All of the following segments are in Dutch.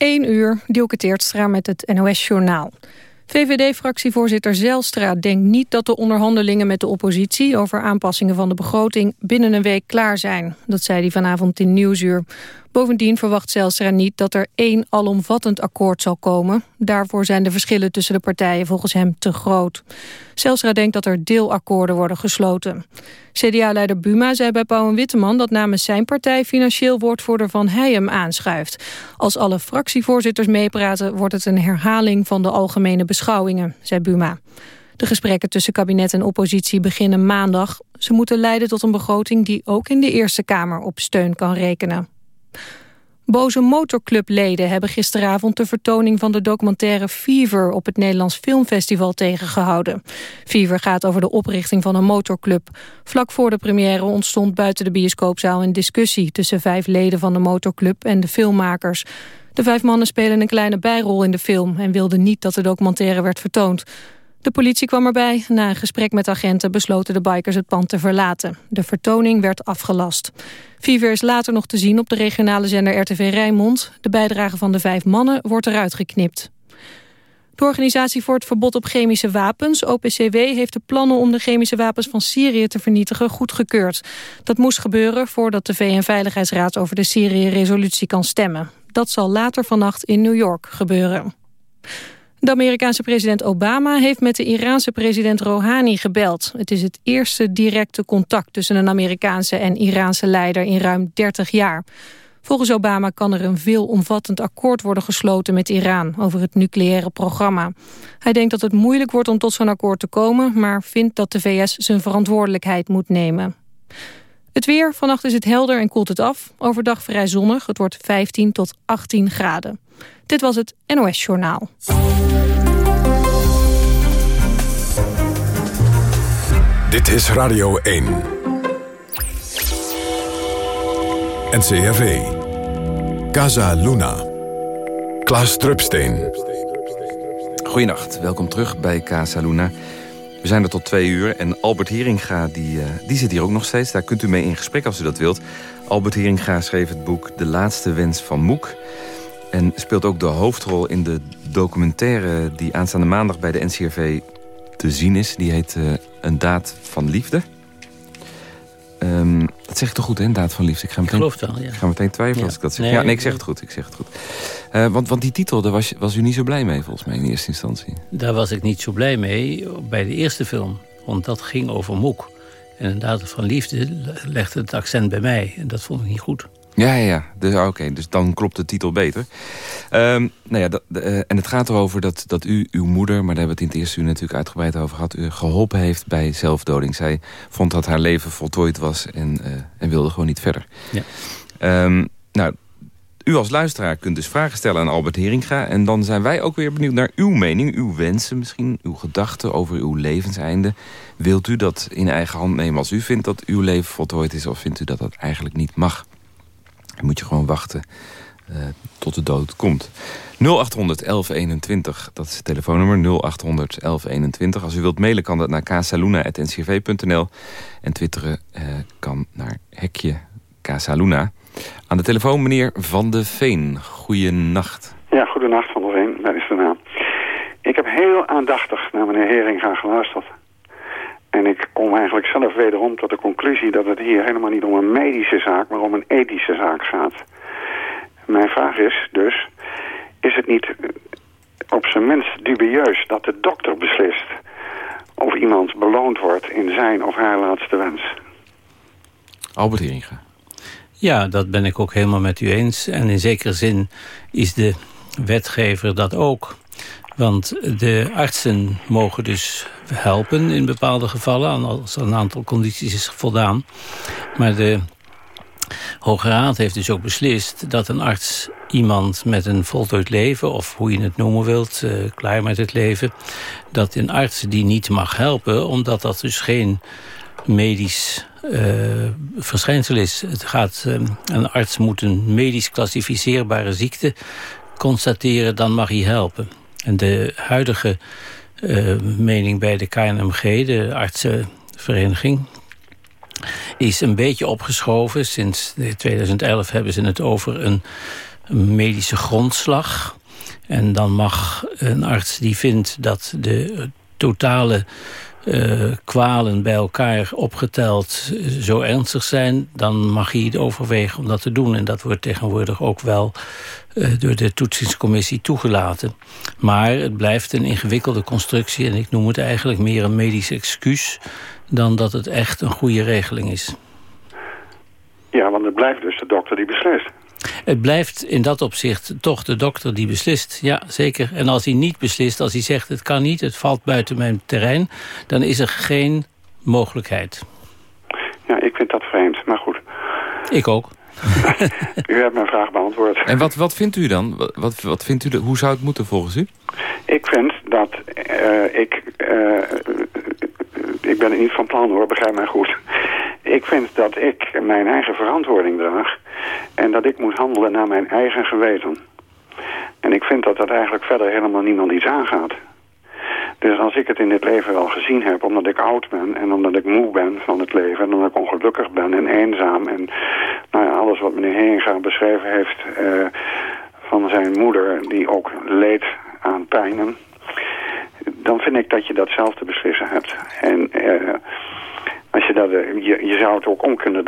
1 uur, Dielke Teertstra met het NOS-journaal. VVD-fractievoorzitter Zelstra denkt niet dat de onderhandelingen met de oppositie... over aanpassingen van de begroting binnen een week klaar zijn. Dat zei hij vanavond in Nieuwsuur. Bovendien verwacht Zelstra niet dat er één alomvattend akkoord zal komen. Daarvoor zijn de verschillen tussen de partijen volgens hem te groot. Zelstra denkt dat er deelakkoorden worden gesloten. CDA-leider Buma zei bij Pauw en Witteman dat namens zijn partij financieel woordvoerder Van Heijem aanschuift. Als alle fractievoorzitters meepraten wordt het een herhaling van de algemene beschouwingen, zei Buma. De gesprekken tussen kabinet en oppositie beginnen maandag. Ze moeten leiden tot een begroting die ook in de Eerste Kamer op steun kan rekenen. Boze motorclubleden hebben gisteravond de vertoning van de documentaire Fever op het Nederlands Filmfestival tegengehouden. Fever gaat over de oprichting van een motorclub. Vlak voor de première ontstond buiten de bioscoopzaal een discussie tussen vijf leden van de motorclub en de filmmakers. De vijf mannen spelen een kleine bijrol in de film en wilden niet dat de documentaire werd vertoond. De politie kwam erbij. Na een gesprek met agenten besloten de bikers het pand te verlaten. De vertoning werd afgelast. Fever is later nog te zien op de regionale zender RTV Rijnmond. De bijdrage van de vijf mannen wordt eruit geknipt. De Organisatie voor het Verbod op Chemische Wapens, OPCW... heeft de plannen om de chemische wapens van Syrië te vernietigen goedgekeurd. Dat moest gebeuren voordat de VN-veiligheidsraad over de Syrië-resolutie kan stemmen. Dat zal later vannacht in New York gebeuren. De Amerikaanse president Obama heeft met de Iraanse president Rouhani gebeld. Het is het eerste directe contact tussen een Amerikaanse en Iraanse leider in ruim 30 jaar. Volgens Obama kan er een veelomvattend akkoord worden gesloten met Iran over het nucleaire programma. Hij denkt dat het moeilijk wordt om tot zo'n akkoord te komen, maar vindt dat de VS zijn verantwoordelijkheid moet nemen. Het weer, vannacht is het helder en koelt het af. Overdag vrij zonnig, het wordt 15 tot 18 graden. Dit was het NOS Journaal. Dit is Radio 1. NCRV. Casa Luna. Klaas Drupsteen. Goedenacht, welkom terug bij Casa Luna. We zijn er tot twee uur en Albert Heringa die, uh, die zit hier ook nog steeds. Daar kunt u mee in gesprek als u dat wilt. Albert Heringa schreef het boek De Laatste Wens van Moek. En speelt ook de hoofdrol in de documentaire... die aanstaande maandag bij de NCRV te zien is. Die heet uh, Een Daad van Liefde. Um, dat zeg ik toch goed, hè? Daad van liefde. Ik, ga meteen, ik geloof het wel, ja. Ik ga meteen twijfelen als ik dat zeg. Nee, ja, nee, ik zeg het goed. Ik zeg het goed. Uh, want, want die titel, daar was, was u niet zo blij mee, volgens mij, in eerste instantie. Daar was ik niet zo blij mee bij de eerste film. Want dat ging over Moek. En een daad van liefde legde het accent bij mij. En dat vond ik niet goed. Ja, ja, ja. Dus, oké, dus dan klopt de titel beter. Um, nou ja, dat, uh, en het gaat erover dat, dat u, uw moeder... maar daar hebben we het in het eerste uur natuurlijk uitgebreid over gehad... u geholpen heeft bij zelfdoding. Zij vond dat haar leven voltooid was en, uh, en wilde gewoon niet verder. Ja. Um, nou, u als luisteraar kunt dus vragen stellen aan Albert Heringa... en dan zijn wij ook weer benieuwd naar uw mening, uw wensen misschien... uw gedachten over uw levenseinde. Wilt u dat in eigen hand nemen als u vindt dat uw leven voltooid is... of vindt u dat dat eigenlijk niet mag? Dan moet je gewoon wachten uh, tot de dood komt. 0800 1121, dat is het telefoonnummer 0800 1121. Als u wilt mailen kan dat naar casaluna.ncv.nl. En twitteren uh, kan naar hekje Casaluna. Aan de telefoon meneer Van de Veen. Goeienacht. Ja, goedenacht Van de Veen, dat is de naam. Ik heb heel aandachtig naar meneer Hering gaan geluisterd. En ik kom eigenlijk zelf wederom tot de conclusie dat het hier helemaal niet om een medische zaak, maar om een ethische zaak gaat. Mijn vraag is dus, is het niet op zijn minst dubieus dat de dokter beslist of iemand beloond wordt in zijn of haar laatste wens? Albert Heringa. Ja, dat ben ik ook helemaal met u eens. En in zekere zin is de wetgever dat ook. Want de artsen mogen dus helpen in bepaalde gevallen... als een aantal condities is voldaan. Maar de Hoge Raad heeft dus ook beslist dat een arts iemand met een voltooid leven... of hoe je het noemen wilt, uh, klaar met het leven... dat een arts die niet mag helpen, omdat dat dus geen medisch uh, verschijnsel is. Het gaat, uh, een arts moet een medisch klassificeerbare ziekte constateren, dan mag hij helpen. En de huidige uh, mening bij de KNMG, de artsenvereniging... is een beetje opgeschoven. Sinds 2011 hebben ze het over een medische grondslag. En dan mag een arts die vindt dat de totale uh, kwalen bij elkaar opgeteld zo ernstig zijn... dan mag het overwegen om dat te doen. En dat wordt tegenwoordig ook wel uh, door de toetsingscommissie toegelaten. Maar het blijft een ingewikkelde constructie... en ik noem het eigenlijk meer een medisch excuus... dan dat het echt een goede regeling is. Ja, want het blijft dus de dokter die beslist. Het blijft in dat opzicht toch de dokter die beslist. Ja, zeker. En als hij niet beslist, als hij zegt het kan niet... het valt buiten mijn terrein, dan is er geen mogelijkheid. Ja, ik vind dat vreemd, maar goed. Ik ook. u hebt mijn vraag beantwoord. En wat, wat vindt u dan? Wat, wat vindt u de, hoe zou het moeten volgens u? Ik vind dat uh, ik... Uh, ik ben het niet van plan hoor, begrijp mij goed. Ik vind dat ik mijn eigen verantwoording draag... en dat ik moet handelen naar mijn eigen geweten. En ik vind dat dat eigenlijk verder helemaal niemand iets aangaat. Dus als ik het in dit leven wel gezien heb, omdat ik oud ben... en omdat ik moe ben van het leven... en omdat ik ongelukkig ben en eenzaam... en nou ja, alles wat meneer Heringa beschreven heeft... Uh, van zijn moeder, die ook leed aan pijnen... dan vind ik dat je dat zelf te beslissen hebt. En... Uh, als je, dat, je, je zou het ook om kunnen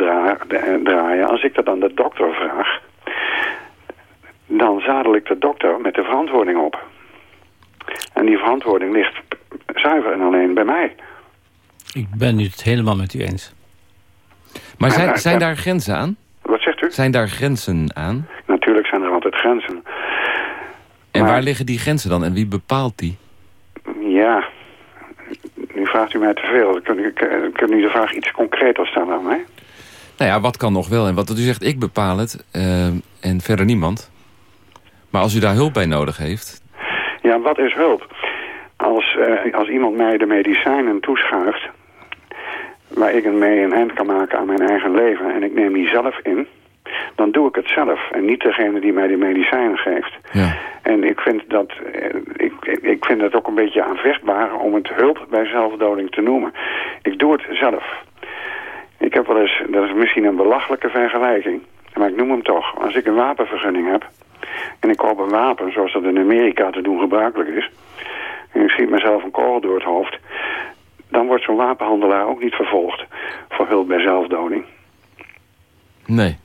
draaien. Als ik dat aan de dokter vraag, dan zadel ik de dokter met de verantwoording op. En die verantwoording ligt zuiver en alleen bij mij. Ik ben het helemaal met u eens. Maar zijn, zijn daar grenzen aan? Wat zegt u? Zijn daar grenzen aan? Natuurlijk zijn er altijd grenzen. En waar liggen die grenzen dan? En wie bepaalt die? Ja, vraagt u mij te veel. Kunt u, u de vraag iets concreter stellen aan mij? Nou ja, wat kan nog wel? En wat u zegt, ik bepaal het uh, en verder niemand. Maar als u daar hulp bij nodig heeft... Ja, wat is hulp? Als, uh, als iemand mij de medicijnen toeschuift... waar ik een mee een eind kan maken aan mijn eigen leven... en ik neem die zelf in dan doe ik het zelf. En niet degene die mij die medicijnen geeft. Ja. En ik vind, dat, eh, ik, ik vind het ook een beetje aanvechtbaar om het hulp bij zelfdoding te noemen. Ik doe het zelf. Ik heb wel eens, dat is misschien een belachelijke vergelijking. Maar ik noem hem toch. Als ik een wapenvergunning heb... en ik koop een wapen zoals dat in Amerika te doen gebruikelijk is... en ik schiet mezelf een kogel door het hoofd... dan wordt zo'n wapenhandelaar ook niet vervolgd voor hulp bij zelfdoding. Nee.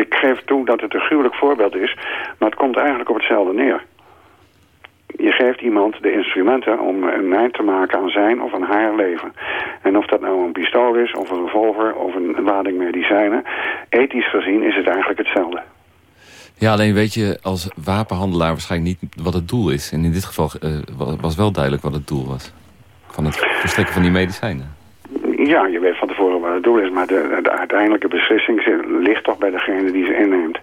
Ik geef toe dat het een gruwelijk voorbeeld is, maar het komt eigenlijk op hetzelfde neer. Je geeft iemand de instrumenten om een eind te maken aan zijn of aan haar leven. En of dat nou een pistool is, of een revolver, of een lading medicijnen. Ethisch gezien is het eigenlijk hetzelfde. Ja, alleen weet je als wapenhandelaar waarschijnlijk niet wat het doel is. En in dit geval uh, was wel duidelijk wat het doel was. Van het verstrekken van die medicijnen. Ja, je weet van tevoren wat het doel is, maar de, de uiteindelijke beslissing ligt toch bij degene die ze inneemt.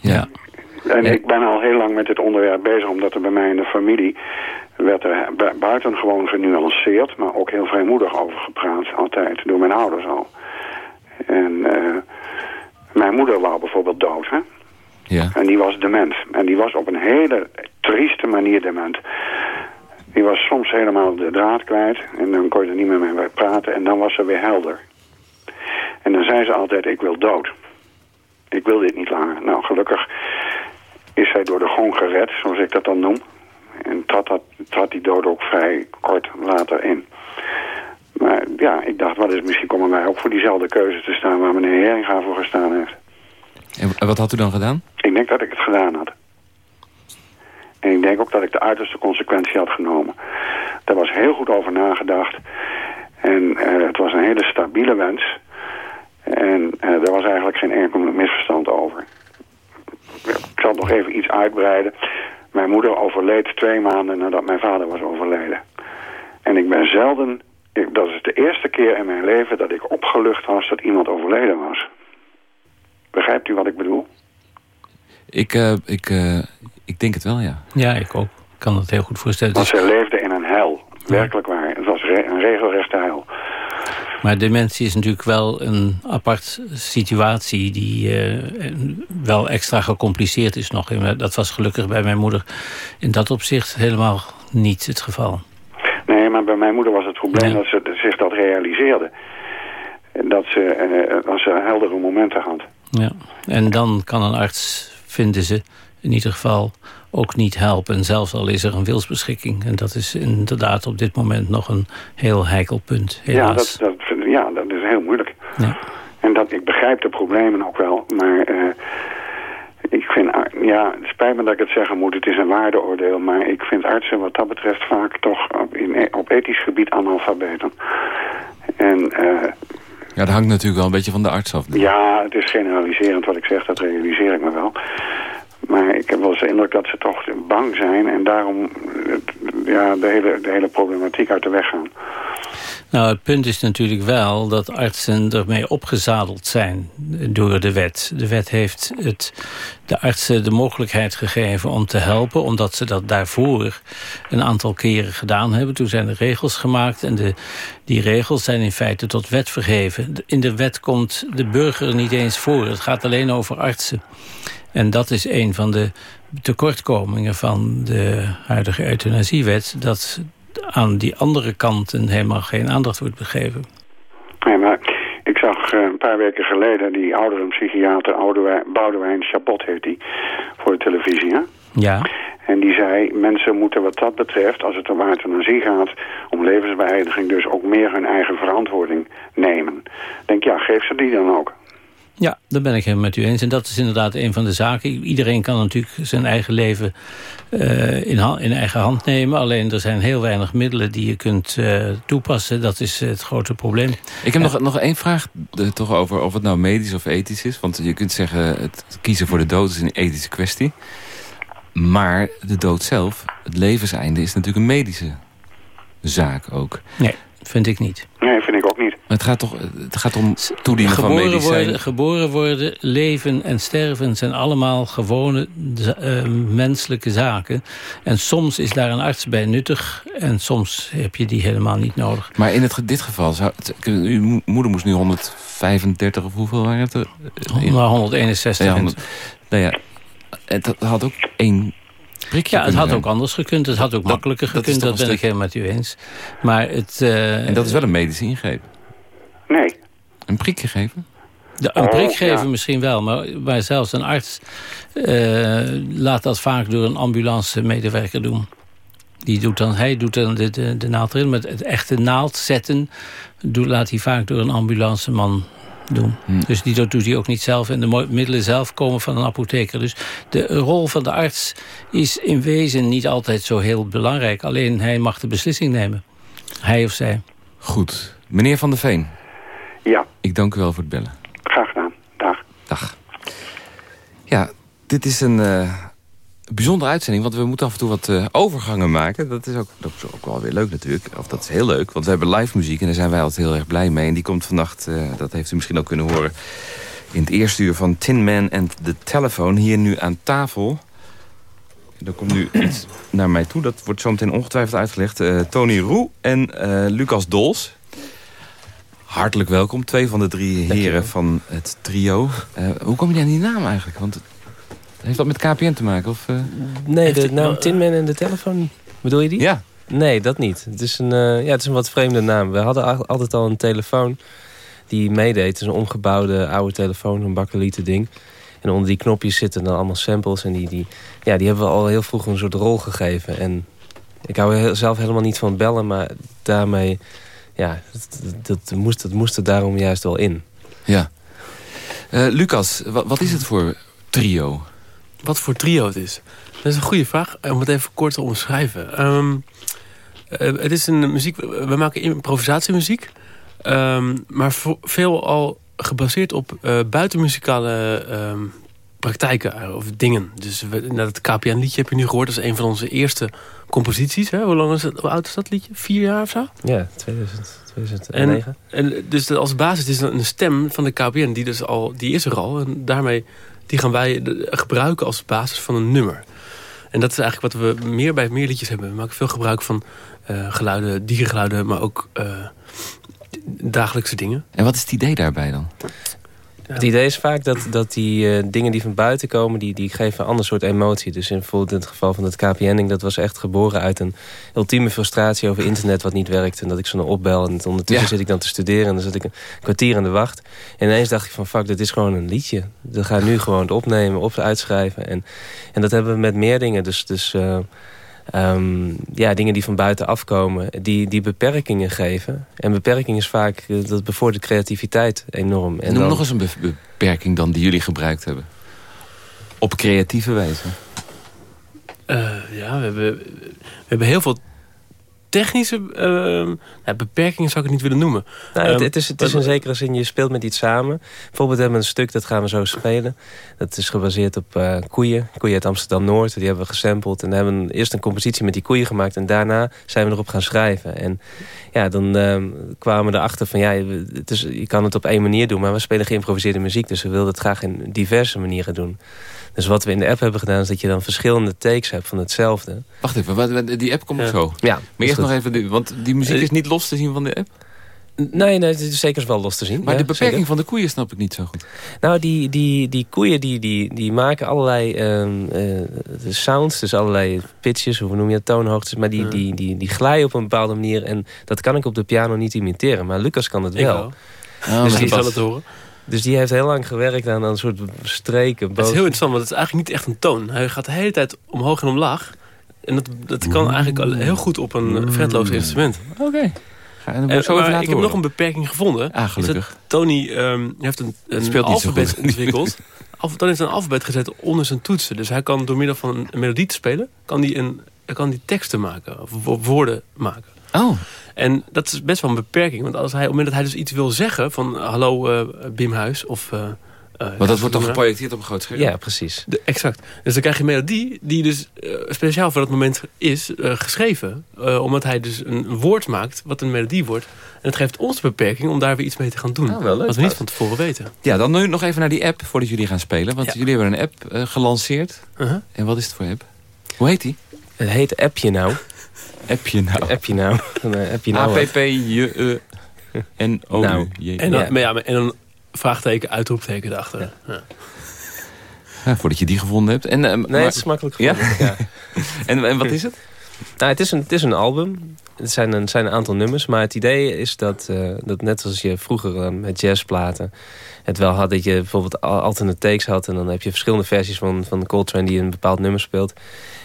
Ja. En ik ben al heel lang met dit onderwerp bezig, omdat er bij mij in de familie werd er buitengewoon genuanceerd, maar ook heel vrijmoedig over gepraat, altijd, door mijn ouders al. En uh, mijn moeder wou bijvoorbeeld dood, hè? Ja. En die was dement. En die was op een hele trieste manier dement. Die was soms helemaal de draad kwijt. En dan kon je er niet meer mee praten. En dan was ze weer helder. En dan zei ze altijd, ik wil dood. Ik wil dit niet langer. Nou, gelukkig is zij door de gong gered, zoals ik dat dan noem. En trad, dat, trad die dood ook vrij kort later in. Maar ja, ik dacht, wat is, misschien komen wij ook voor diezelfde keuze te staan... waar meneer Heringa voor gestaan heeft. En wat had u dan gedaan? Ik denk dat ik het gedaan had. En ik denk ook dat ik de uiterste consequentie had genomen. Daar was heel goed over nagedacht. En uh, het was een hele stabiele wens. En uh, er was eigenlijk geen enkel misverstand over. Ik zal nog even iets uitbreiden. Mijn moeder overleed twee maanden nadat mijn vader was overleden. En ik ben zelden... Ik, dat is de eerste keer in mijn leven dat ik opgelucht was dat iemand overleden was. Begrijpt u wat ik bedoel? Ik, uh, ik, uh, ik denk het wel, ja. Ja, ik ook. Ik kan het heel goed voorstellen. Want ze leefde in een hel. Werkelijk waar. Het was re een regelrechte hel. Maar dementie is natuurlijk wel een apart situatie... die uh, wel extra gecompliceerd is nog. Dat was gelukkig bij mijn moeder in dat opzicht helemaal niet het geval. Nee, maar bij mijn moeder was het probleem ja. dat ze zich dat realiseerde. Dat ze, uh, als ze heldere momenten had. Ja, en dan kan een arts vinden ze in ieder geval ook niet helpen. Zelfs al is er een wilsbeschikking. En dat is inderdaad op dit moment nog een heel heikel punt. Ja dat, dat, ja, dat is heel moeilijk. Ja. En dat, ik begrijp de problemen ook wel, maar... Uh, ik vind, ja, het spijt me dat ik het zeggen moet, het is een waardeoordeel, maar ik vind artsen wat dat betreft vaak toch op, in, op ethisch gebied analfabeten. En, uh, ja, dat hangt natuurlijk wel een beetje van de arts af. Ja, het is generaliserend wat ik zeg, dat realiseer ik me wel. Maar ik heb wel eens de indruk dat ze toch bang zijn en daarom ja, de, hele, de hele problematiek uit de weg gaan. Nou, het punt is natuurlijk wel dat artsen ermee opgezadeld zijn door de wet. De wet heeft het, de artsen de mogelijkheid gegeven om te helpen... omdat ze dat daarvoor een aantal keren gedaan hebben. Toen zijn er regels gemaakt en de, die regels zijn in feite tot wet vergeven. In de wet komt de burger niet eens voor. Het gaat alleen over artsen. En dat is een van de tekortkomingen van de huidige euthanasiewet... dat aan die andere kanten helemaal geen aandacht wordt gegeven. Nee, maar ik zag eh, een paar weken geleden die oudere psychiater Boudewijn Chabot heet die, voor de televisie. Hè? Ja. En die zei, mensen moeten wat dat betreft, als het om euthanasie gaat, om levensbeëindiging dus ook meer hun eigen verantwoording nemen. Denk, ja, geef ze die dan ook. Dat ben ik helemaal met u eens. En dat is inderdaad een van de zaken. Iedereen kan natuurlijk zijn eigen leven uh, in, in, eigen hand nemen. Alleen er zijn heel weinig middelen die je kunt uh, toepassen. Dat is het grote probleem. Ik heb nog, nog één vraag uh, toch over of het nou medisch of ethisch is. Want je kunt zeggen, het kiezen voor de dood is een ethische kwestie. Maar de dood zelf, het levenseinde, is natuurlijk een medische zaak ook. Nee, vind ik niet. Nee, vind ik ook niet. Maar het gaat toch het gaat om toediening van medicijnen? Worden, geboren worden, leven en sterven zijn allemaal gewone uh, menselijke zaken. En soms is daar een arts bij nuttig en soms heb je die helemaal niet nodig. Maar in het, dit geval, zou uw moeder moest nu 135 of hoeveel waren het? 161. Ja, 100, nou ja, het had ook één ja, het had ook anders gekund. Het had ook makkelijker gekund. Dat, ben ik helemaal met u eens. Maar het, uh, en dat is wel een medische ingreep. Nee. Een prik gegeven? De, een prik oh, geven misschien wel, maar, maar zelfs een arts uh, laat dat vaak door een ambulance medewerker doen. Die doet dan, hij doet dan de, de, de naald erin, met het echte naald zetten doet, laat hij vaak door een ambulanceman doen. Hm. Dus die doet hij ook niet zelf. En de middelen zelf komen van een apotheker. Dus de rol van de arts is in wezen niet altijd zo heel belangrijk. Alleen hij mag de beslissing nemen. Hij of zij. Goed. Meneer Van der Veen. Ja. Ik dank u wel voor het bellen. Graag gedaan. Dag. Dag. Ja, dit is een uh, bijzondere uitzending, want we moeten af en toe wat uh, overgangen maken. Dat is, ook, dat is ook wel weer leuk natuurlijk. Of dat is heel leuk, want we hebben live muziek en daar zijn wij altijd heel erg blij mee. En die komt vannacht, uh, dat heeft u misschien ook kunnen horen... in het eerste uur van Tin Man and the Telephone. Hier nu aan tafel. Er komt nu iets naar mij toe. Dat wordt zo meteen ongetwijfeld uitgelegd. Tony Roe en Lucas Dols. Hartelijk welkom, twee van de drie heren van het trio. Uh, hoe kom je aan die naam eigenlijk? Want heeft dat met KPN te maken? Of, uh... Nee, de naam Tinman en de telefoon. Bedoel je die? Ja. Nee, dat niet. Het is een, uh, ja, het is een wat vreemde naam. We hadden altijd al een telefoon die meedeed. Het is een omgebouwde oude telefoon, een bakkelieten ding. En onder die knopjes zitten dan allemaal samples. En die, die, ja, die hebben we al heel vroeg een soort rol gegeven. En ik hou zelf helemaal niet van bellen, maar daarmee ja, dat, dat, moest, dat moest er daarom juist wel in. Ja. Uh, Lucas, wat, wat is het voor trio? Wat voor trio het is? Dat is een goede vraag. Om het even kort te omschrijven. Um, het is een muziek... We maken improvisatiemuziek. Um, maar veel al gebaseerd op uh, buitenmuzikale um, praktijken of dingen. Dus we, nou, het KPN-liedje heb je nu gehoord. Dat is een van onze eerste composities. Hè? Hoe, lang is het, hoe oud is dat liedje? Vier jaar of zo? Ja, 2000, 2009. En, en dus als basis is een stem van de KPN. Die, dus al, die is er al. En daarmee die gaan wij gebruiken als basis van een nummer. En dat is eigenlijk wat we meer bij meer liedjes hebben. We maken veel gebruik van uh, geluiden, dierengeluiden, maar ook uh, dagelijkse dingen. En wat is het idee daarbij dan? Het idee is vaak dat, dat die uh, dingen die van buiten komen... Die, die geven een ander soort emotie. Dus in, bijvoorbeeld in het geval van het KPN-ding... dat was echt geboren uit een ultieme frustratie over internet wat niet werkt. En dat ik ze dan opbel en ondertussen zit ik dan te studeren... en dan zit ik een kwartier in de wacht. En ineens dacht ik van fuck, dit is gewoon een liedje. Dat ga ik nu gewoon opnemen, op uitschrijven. En, en dat hebben we met meer dingen. Dus... dus uh, Um, ja, dingen die van buiten afkomen, die, die beperkingen geven. En beperking is vaak, eh, dat bevordert creativiteit enorm. En Noem nog eens een beperking dan die jullie gebruikt hebben. Op creatieve wijze. Uh, ja, we hebben, we hebben heel veel technische uh, beperkingen zou ik het niet willen noemen. Nou, het, ehm, het, is, het is in zekere zin, je speelt met iets samen. Bijvoorbeeld hebben we een stuk, dat gaan we zo spelen. Dat is gebaseerd op uh, koeien. Koeien uit Amsterdam-Noord. Die hebben we gesampled. En hebben we eerst een compositie met die koeien gemaakt. En daarna zijn we erop gaan schrijven. En ja, dan uh, kwamen we erachter van... ja, het is, je kan het op één manier doen. Maar we spelen geïmproviseerde muziek. Dus we wilden het graag in diverse manieren doen. Dus wat we in de app hebben gedaan... is dat je dan verschillende takes hebt van hetzelfde. Wacht even, wat, die app komt ja. zo. Ja, maar eerst nog even, want die muziek eh, is niet los te zien van de app? Nee, nee, het is zeker wel los te zien. Maar de beperking van de koeien snap ik niet zo goed. Nou, die, die, die koeien die, die, die maken allerlei um, uh, sounds, dus allerlei pitches, hoe noem je het, toonhoogtes. Maar die, die, die, die glijden op een bepaalde manier. En dat kan ik op de piano niet imiteren. Maar Lucas kan het wel. wel. Oh, dus die zal het horen. Dus die heeft heel lang gewerkt aan een soort streken. Het is heel interessant, want het is eigenlijk niet echt een toon. Hij gaat de hele tijd omhoog en omlaag. En dat, dat kan eigenlijk heel goed op een fretloos instrument. Oké. Okay. ik heb nog een beperking gevonden. Ah, gelukkig. Tony um, heeft een, een alfabet ontwikkeld. Dan heeft een alfabet gezet onder zijn toetsen. Dus hij kan door middel van een melodie te spelen... kan hij, een, kan die teksten maken, of woorden maken. Oh. En dat is best wel een beperking. Want als hij, op het moment dat hij dus iets wil zeggen... van hallo uh, Bimhuis of... Uh, Want dat wordt dan geprojecteerd op een groot scherm? Ja, precies. De, exact. Dus dan krijg je een melodie die dus uh, speciaal voor dat moment is geschreven. omdat hij dus een, een, woord maakt wat een melodie wordt. En het geeft ons de beperking om daar weer iets mee te gaan doen. Nou, wel leuk, wat we niet van tevoren weten. Ja, dan nu nog even naar die app voordat jullie gaan spelen. Want jullie hebben een app gelanceerd. -huh. En wat is het voor app? Hoe heet die? Het heet Appje nou. Appje nou. Appje nou. Appje nou. A-P-P-J-E. N-O-J. Nou. En, dan, ja. en een vraagteken, uitroepteken erachter. Ja. Ja. Ja, voordat je die gevonden hebt. En, uh, nee, maar, het is makkelijk gevonden. Ja? en, en wat is het? Nou, het, is een, het is een album. Het zijn een, zijn een aantal nummers. Maar het idee is dat, uh, dat net als je vroeger uh, met jazzplaten... het wel had dat je bijvoorbeeld alternate takes had... en dan heb je verschillende versies van, van Coltrane die een bepaald nummer speelt.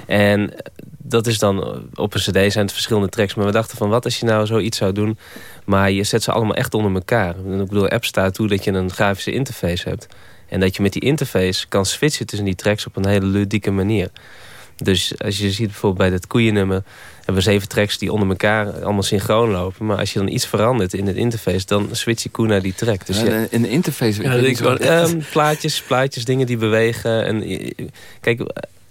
En dat is dan op een cd zijn het verschillende tracks. Maar we dachten van wat als je nou zoiets zou doen... maar je zet ze allemaal echt onder elkaar. Ik bedoel, app staat toe dat je een grafische interface hebt. En dat je met die interface kan switchen tussen die tracks op een hele ludieke manier. Dus als je ziet bijvoorbeeld bij dat koeiennummer... hebben we zeven tracks die onder elkaar allemaal synchroon lopen. Maar als je dan iets verandert in het interface... dan switch je Koen naar die track. Dus ja, in de interface... Ja, ik um, plaatjes, plaatjes, dingen die bewegen. En, kijk,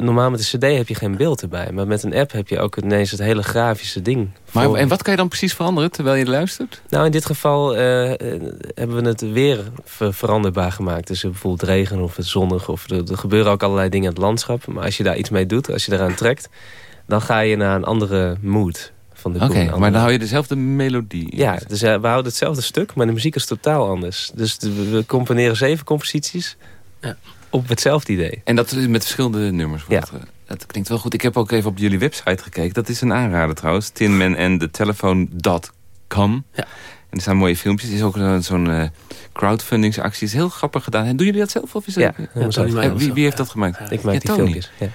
normaal met een cd heb je geen beeld erbij. Maar met een app heb je ook ineens het hele grafische ding. Maar, en wat kan je dan precies veranderen terwijl je luistert? Nou, in dit geval uh, hebben we het weer veranderbaar gemaakt. Dus bijvoorbeeld regen of het zonnig. Of er, er, gebeuren ook allerlei dingen in het landschap. Maar als je daar iets mee doet, als je eraan trekt... dan ga je naar een andere mood. Oké, maar dan hou je dezelfde melodie. Ja, dus we houden hetzelfde stuk, maar de muziek is totaal anders. Dus we componeren zeven composities. Ja op hetzelfde idee. En dat met verschillende nummers. Ja. Dat klinkt wel goed. Ik heb ook even op jullie website gekeken. Dat is een aanrader trouwens. Tinman en de telefoon.com. Ja. En er staan mooie filmpjes. Er is ook zo'n uh, crowdfundingsactie. is heel grappig gedaan. En doen jullie dat zelf? Of is ja, dat, ja, wie, wie, heeft dat gemaakt? Ik maak die filmpjes. Ja.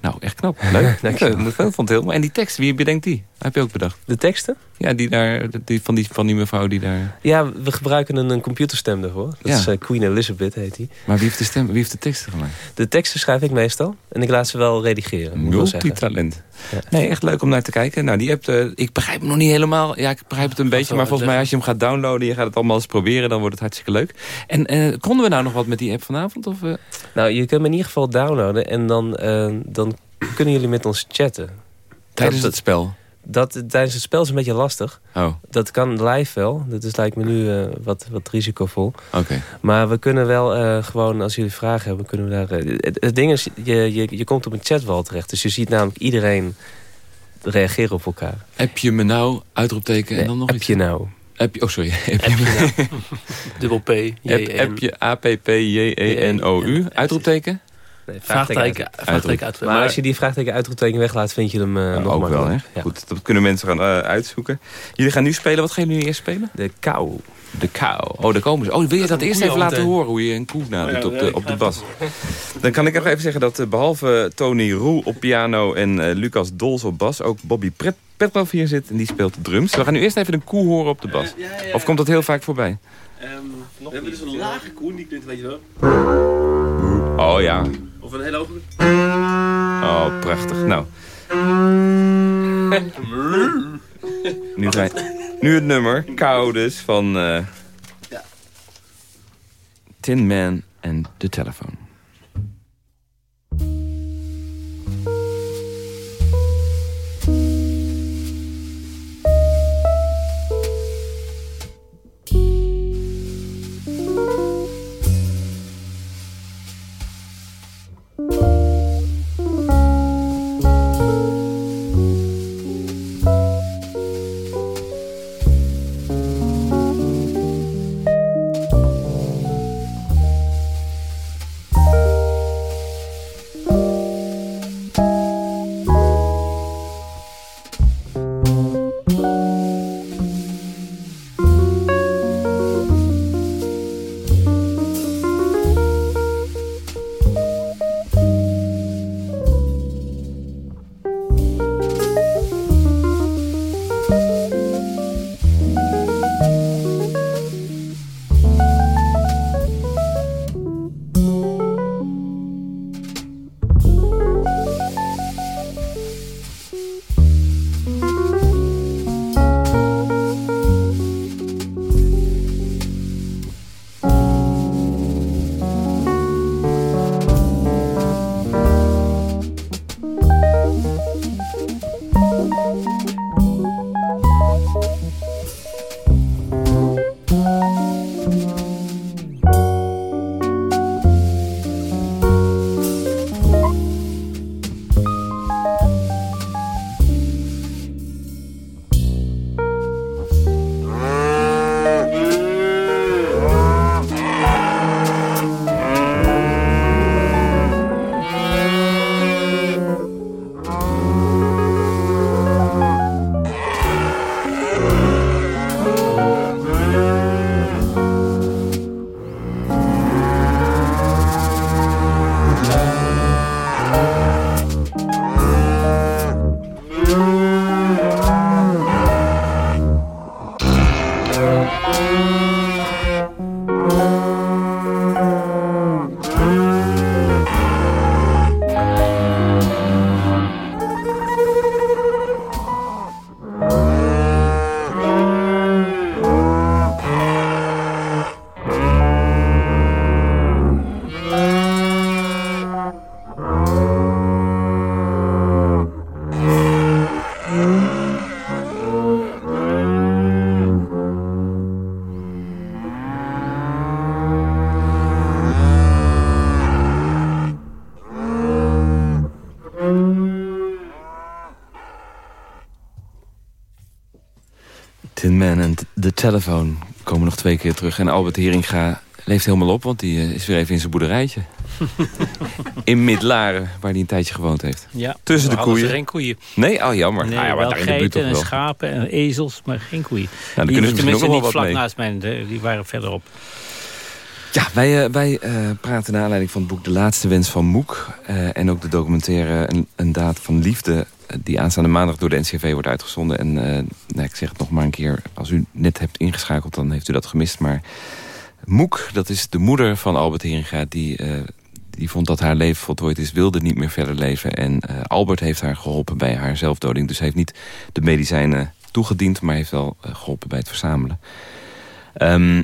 Nou, echt knap. Leuk. Dank je. Ik vond het heel mooi. En die tekst, wie bedenkt die? Heb je ook bedacht? De teksten? Ja, die daar, die, van, die, van die mevrouw die daar... Ja, we gebruiken een, een computerstem daarvoor. Dat ja. is uh, Queen Elizabeth, heet die. Maar wie heeft de, stem, wie heeft de teksten gemaakt? De teksten schrijf ik meestal. En ik laat ze wel redigeren. Multitalent. Ja. Nee, echt leuk om naar te kijken. Nou, die hebt, uh, ik begrijp hem nog niet helemaal. Ja, ik begrijp het een beetje. Maar volgens mij als je hem gaat downloaden... je gaat het allemaal eens proberen, dan wordt het hartstikke leuk. En uh, konden we nou nog wat met die app vanavond? Of, Nou, je kunt hem in ieder geval downloaden. En dan, dan kunnen jullie met ons chatten. Tijdens dat, het spel? Dat, tijdens het spel is een beetje lastig. Oh. Dat kan live wel. Dat is, lijkt me nu uh, wat, wat risicovol. Oké. Maar we kunnen wel uh, gewoon, als jullie vragen hebben, kunnen we daar... Uh, het, het, ding is, je, je, je komt op een chatwal terecht. Dus je ziet namelijk iedereen reageren op elkaar. App je me nou, uitroepteken en dan nog app je nou. Heb je, oh, sorry. Heb je nou? Dubbel P, J, Heb, heb je A-P-P-J-E-N-O-U? Uitroepteken? Nee, Vraagteken, vraagteken uit. Maar als je die vraagteken uitroepteken weglaat, vind je hem uh, nog Ook wel, hè? Ja. Goed, dat kunnen mensen gaan uh, uitzoeken. Jullie gaan nu spelen. Wat gaan jullie nu eerst spelen? De kou. De kou. Oh, daar komen ze. Oh, wil je dat eerst even laten meteen. horen? Hoe je een koe nadoet ja, op, de, op de bas. Dan kan ik nog even zeggen dat uh, behalve Tony Roel op piano... en uh, Lucas Dols op bas, ook Bobby Pret Petrov hier zit. En die speelt de drums. We gaan nu eerst even een koe horen op de bas. Ja, ja, ja. Of komt dat heel vaak voorbij? Um, we hebben dus een lage koe, die klinkt, weet je wel. Oh ja. Of een hele hoge. Oh, prachtig. Nou. nu, nu het nummer. Kou dus van... eh, Ja. Tin Man en de telefoon. Telefoon komen nog twee keer terug. En Albert Heringa leeft helemaal op, want die eh, is weer even in zijn boerderijtje. in Midlaren, waar hij een tijdje gewoond heeft. Ja, Tussen de koeien. geen koeien. Nee, oh jammer. Nee, nou ja, maar wel daar in de buurt geiten en wel. schapen en ezels, maar geen koeien. Nou, dan die kunnen tenminste nog wel niet wat vlak mee. naast mij, de- die waren verderop. Ja, wij, eh, wij eh, praten naar aanleiding van het boek De Laatste Wens van Moek. eh, en ook de documentaire Een, een Daad van Liefde... die aanstaande maandag door de NCV wordt uitgezonden. En eh, nou, ik zeg het nog maar een keer. Als u net hebt ingeschakeld, dan heeft u dat gemist. Maar Moek, dat is de moeder van Albert Heringa... die, eh, die vond dat haar leven voltooid is, wilde niet meer verder leven. En eh, Albert heeft haar geholpen bij haar zelfdoding. Dus heeft niet de medicijnen toegediend... maar heeft wel eh, geholpen bij het verzamelen. Ehm,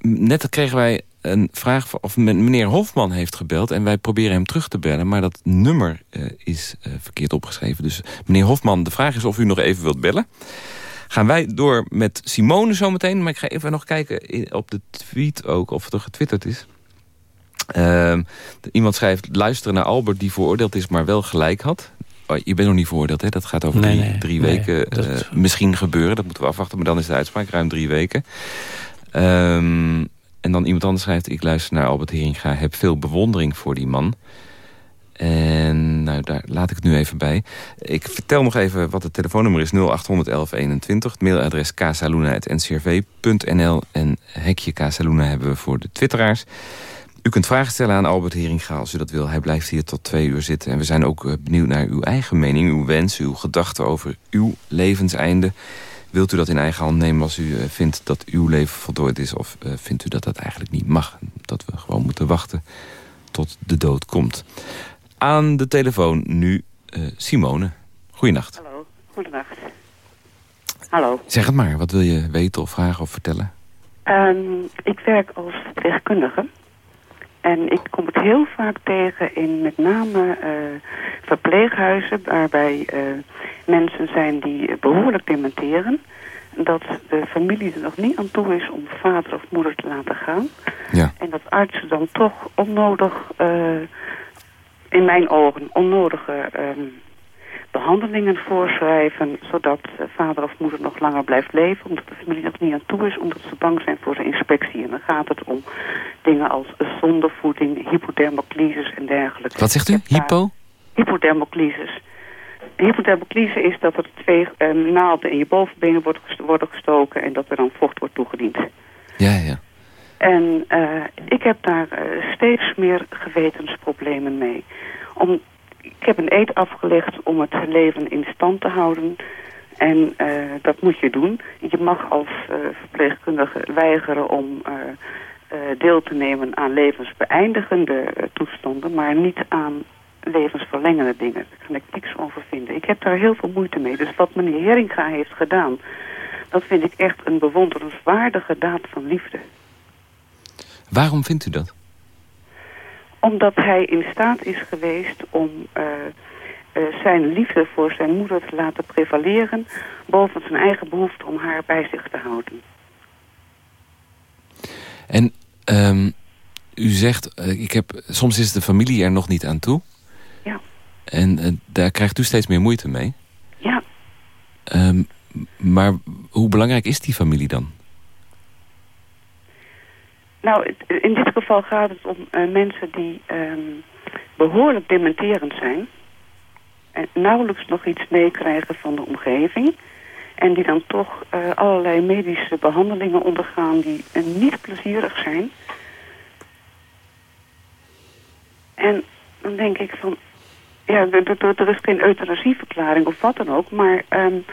net kregen wij een vraag van, of men- meneer Hofman heeft gebeld en wij proberen hem terug te bellen, maar dat nummer eh, is eh, verkeerd opgeschreven. Dus meneer Hofman, de vraag is of u nog even wilt bellen. Gaan wij door met Simone zometeen, maar ik ga even nog kijken op de tweet ook of het er getwitterd is. Ehm, iemand schrijft, luisteren naar Albert die veroordeeld is, maar wel gelijk had. oh, je bent nog niet veroordeeld, hè? Dat gaat over drie, drie weken misschien gebeuren. Dat moeten we afwachten, maar dan is de uitspraak ruim drie weken. Um, en dan iemand anders schrijft... ik luister naar Albert Heringa, heb veel bewondering voor die man... En nou, daar laat ik het nu even bij. Ik vertel nog even wat het telefoonnummer is. 0800 1121. Het mailadres casaluna.ncrv.nl. En hekje Casaluna hebben we voor de twitteraars. U kunt vragen stellen aan Albert Heringa als u dat wil. Hij blijft hier tot twee uur zitten. En we zijn ook eh, benieuwd naar uw eigen mening, uw wens, uw gedachten over uw levenseinde. Wilt u dat in eigen hand nemen als u uh, vindt dat uw leven voltooid is? Of uh, vindt u dat dat eigenlijk niet mag? Dat we gewoon moeten wachten tot de dood komt. Aan de telefoon nu uh, Simone. Goedenacht. Hallo, goedenacht. Hallo. Zeg het maar, wat wil je weten of vragen of vertellen? Um, ik werk als verpleegkundige. En ik kom het heel vaak tegen in met name uh, verpleeghuizen... waarbij uh, mensen zijn die behoorlijk dementeren... dat de familie er nog niet aan toe is om vader of moeder te laten gaan. Ja. En dat artsen dan toch onnodig... Uh, in mijn ogen onnodige um, behandelingen voorschrijven... zodat vader of moeder nog langer blijft leven... omdat de familie nog niet aan toe is... omdat ze bang zijn voor de inspectie. En dan gaat het om dingen als zondevoeding, hypodermoclisis en dergelijke. Wat zegt u? Hypo? Hypodermoclisis. Hypodermoclise is dat er twee um, naalden in je bovenbenen worden, worden gestoken... en dat er dan vocht wordt toegediend. Ja, ja. En uh, ik heb daar uh, steeds meer gewetensproblemen mee. Om, ik heb een eed afgelegd om het leven in stand te houden. En uh, dat moet je doen. Je mag als verpleegkundige weigeren om deel te nemen aan levensbeëindigende toestanden... maar niet aan levensverlengende dingen. Daar kan ik niks over vinden. Ik heb daar heel veel moeite mee. Dus wat meneer Heringa heeft gedaan... dat vind ik echt een bewonderenswaardige daad van liefde. Waarom vindt u dat? Omdat hij in staat is geweest om uh, uh, zijn liefde voor zijn moeder te laten prevaleren... boven zijn eigen behoefte om haar bij zich te houden. En um, u zegt, uh, ik heb, soms is de familie er nog niet aan toe. Ja. En daar krijgt u steeds meer moeite mee. Ja. Um, maar hoe belangrijk is die familie dan? Nou, in dit geval gaat het om uh, mensen die um, behoorlijk dementerend zijn. En nauwelijks nog iets meekrijgen van de omgeving. En die dan toch uh, allerlei medische behandelingen ondergaan die uh, niet plezierig zijn. En dan denk ik van... Ja, er is geen euthanasieverklaring of wat dan ook, maar... Um,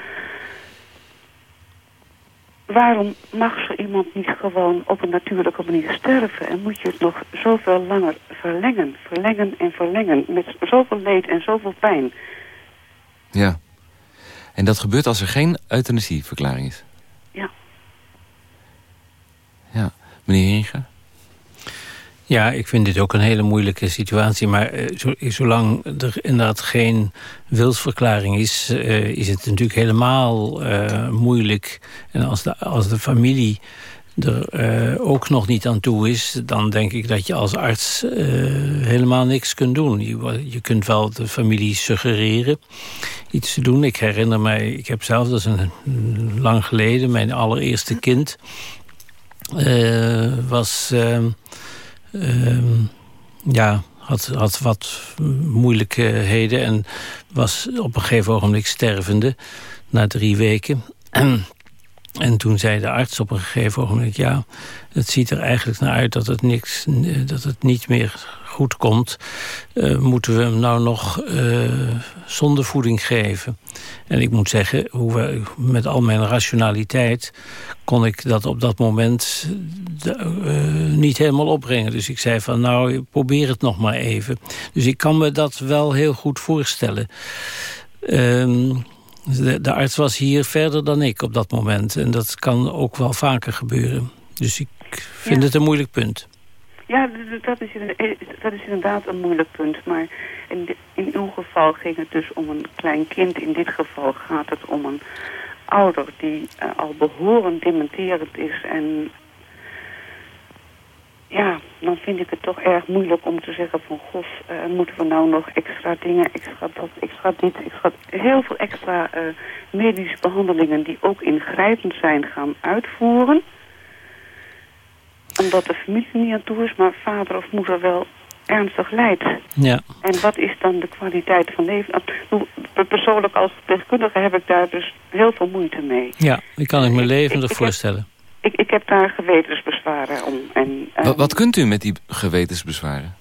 waarom mag zo iemand niet gewoon op een natuurlijke manier sterven? En moet je het nog zoveel langer verlengen, verlengen en verlengen... met zoveel leed en zoveel pijn? Ja. En dat gebeurt als er geen euthanasieverklaring is? Ja. Ja. Meneer Heringa? Ja, ik vind dit ook een hele moeilijke situatie. Maar zo, zolang er inderdaad geen wilsverklaring is... Uh, is het natuurlijk helemaal uh, moeilijk. En als de, als de familie er ook nog niet aan toe is... dan denk ik dat je als arts helemaal niks kunt doen. Je, je kunt wel de familie suggereren iets te doen. Ik herinner mij, ik heb zelf, dat is een, lang geleden... mijn allereerste kind was... Uh, ja, had, had wat moeilijkheden en was op een gegeven ogenblik stervende na drie weken. En toen zei de arts op een gegeven ogenblik... ja, het ziet er eigenlijk naar uit dat het, niks, dat het niet meer goed komt. Uh, moeten we hem nou nog uh, zonder voeding geven? En ik moet zeggen, hoe we, met al mijn rationaliteit... kon ik dat op dat moment uh, niet helemaal opbrengen. Dus ik zei van, nou, probeer het nog maar even. Dus ik kan me dat wel heel goed voorstellen... Uh, de, de, arts was hier verder dan ik op dat moment. En dat kan ook wel vaker gebeuren. Dus ik vind ja. het een moeilijk punt. Ja, dat is, dat is inderdaad een moeilijk punt. Maar in, in uw geval ging het dus om een klein kind. In dit geval gaat het om een ouder die uh, al behorend dementerend is. En ja, dan vind ik het toch erg moeilijk om te zeggen van... God, uh, moeten we nou nog extra dingen, extra dat, extra dit, extra... Heel veel extra medische behandelingen die ook ingrijpend zijn gaan uitvoeren. Omdat de familie niet aan toe is, maar vader of moeder wel ernstig lijdt. Ja. En wat is dan de kwaliteit van leven? Persoonlijk als verpleegkundige heb ik daar dus heel veel moeite mee. Ja, die kan ik me levendig voorstellen. Ik, ik heb daar gewetensbezwaren om. En, wat, wat kunt u met die gewetensbezwaren?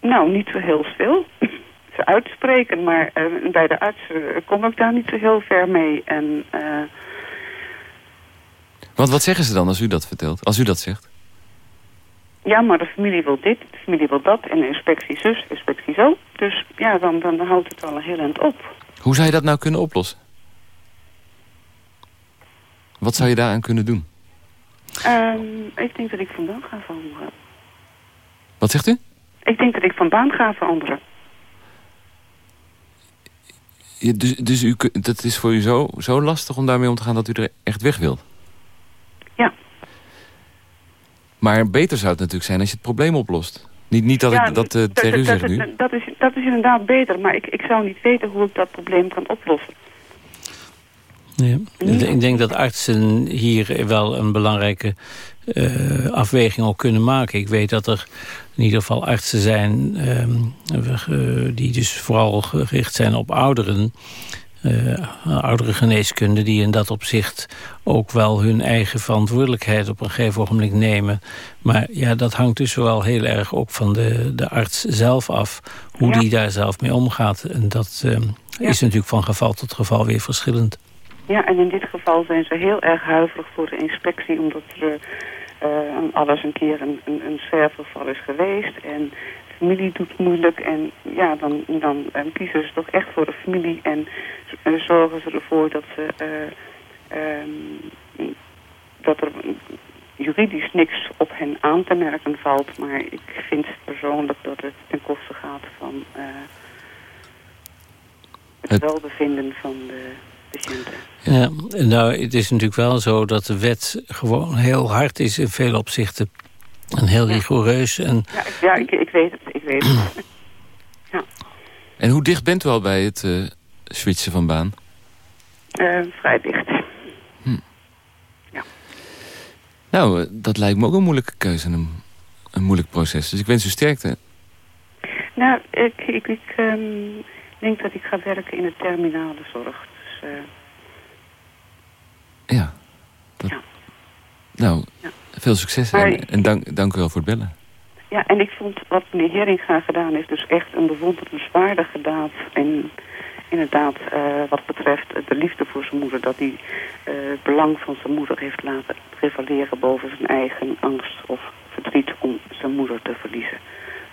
Nou, niet zo heel veel. Ze uitspreken, maar uh, bij de arts kom ik daar niet zo heel ver mee. En, uh... Want wat zeggen ze dan als u dat vertelt? Als u dat zegt? Ja, maar de familie wil dit, de familie wil dat. En de inspectie zus, inspectie zo. Dus ja, dan, dan houdt het al een heel eind op. Hoe zou je dat nou kunnen oplossen? Wat zou je daaraan kunnen doen? Um, ik denk dat ik van baan ga veranderen. Wat zegt u? Ik denk dat ik van baan ga veranderen. Ja, dus dus u, dat is voor u zo, zo lastig om daarmee om te gaan dat u er echt weg wilt? Ja. Maar beter zou het natuurlijk zijn als je het probleem oplost. Niet, niet dat ja, ik dat uh, tegen u zeg nu. Dat is, dat is inderdaad beter, maar ik, ik zou niet weten hoe ik dat probleem kan oplossen. Ja. Ik denk dat artsen hier wel een belangrijke uh, afweging ook kunnen maken. Ik weet dat er in ieder geval artsen zijn uh, die dus vooral gericht zijn op ouderen. Uh, oudere geneeskunde die in dat opzicht ook wel hun eigen verantwoordelijkheid op een gegeven ogenblik nemen. Maar ja, dat hangt dus wel heel erg ook van de, de arts zelf af, hoe Ja. die daar zelf mee omgaat. En dat uh, Ja. is natuurlijk van geval tot geval weer verschillend. Ja, en in dit geval zijn ze heel erg huiverig voor de inspectie... omdat er uh, alles een keer een, een, een is geweest. En familie doet moeilijk. En ja, dan, dan uh, kiezen ze toch echt voor de familie. En uh, zorgen ze ervoor dat, ze, um, dat er juridisch niks op hen aan te merken valt. Maar ik vind persoonlijk dat het ten koste gaat van het, het welbevinden van de patiënten. Ja, nou, het is natuurlijk wel zo dat de wet gewoon heel hard is in veel opzichten. En heel Ja. rigoureus. En, Ja, ik, ja, ik, ik weet het, ik weet het. En hoe dicht bent u al bij het uh, switchen van baan? Uh, vrij dicht. Nou, uh, dat lijkt me ook een moeilijke keuze en een, een moeilijk proces. Dus ik wens u sterkte. Nou, ik, ik, ik um, denk dat ik ga werken in de terminale zorg. Dus, uh, ja. Dat, ja. Nou, ja. Veel succes maar, en, en dank, dank u wel voor het bellen. Ja, en ik vond wat meneer Heringa gedaan heeft dus echt een bewonderenswaardige daad. En inderdaad, uh, wat betreft de liefde voor zijn moeder, dat hij uh, het belang van zijn moeder heeft laten prevaleren boven zijn eigen angst of verdriet om zijn moeder te verliezen.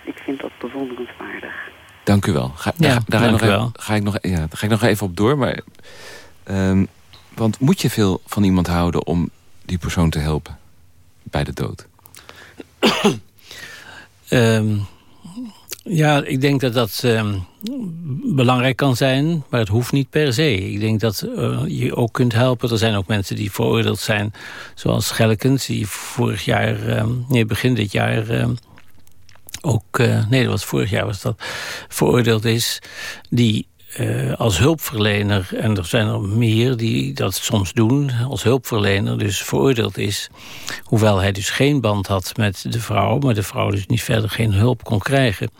Ik vind dat bewonderenswaardig. Dank u wel. Ga, ja, daar, daar dank nog. Even, ga, ik nog, ja, daar ga ik nog even op door. Maar, um, want moet je veel van iemand houden om die persoon te helpen bij de dood? um, ja, ik denk dat dat um, belangrijk kan zijn, maar het hoeft niet per se. Ik denk dat uh, je ook kunt helpen. Er zijn ook mensen die veroordeeld zijn, zoals Schellekens... die vorig jaar, um, nee, begin dit jaar... Ook, uh, nee, dat was vorig jaar was dat, veroordeeld is... die uh, als hulpverlener, en er zijn er meer die dat soms doen... als hulpverlener dus veroordeeld is... hoewel hij dus geen band had met de vrouw... maar de vrouw dus niet verder geen hulp kon krijgen.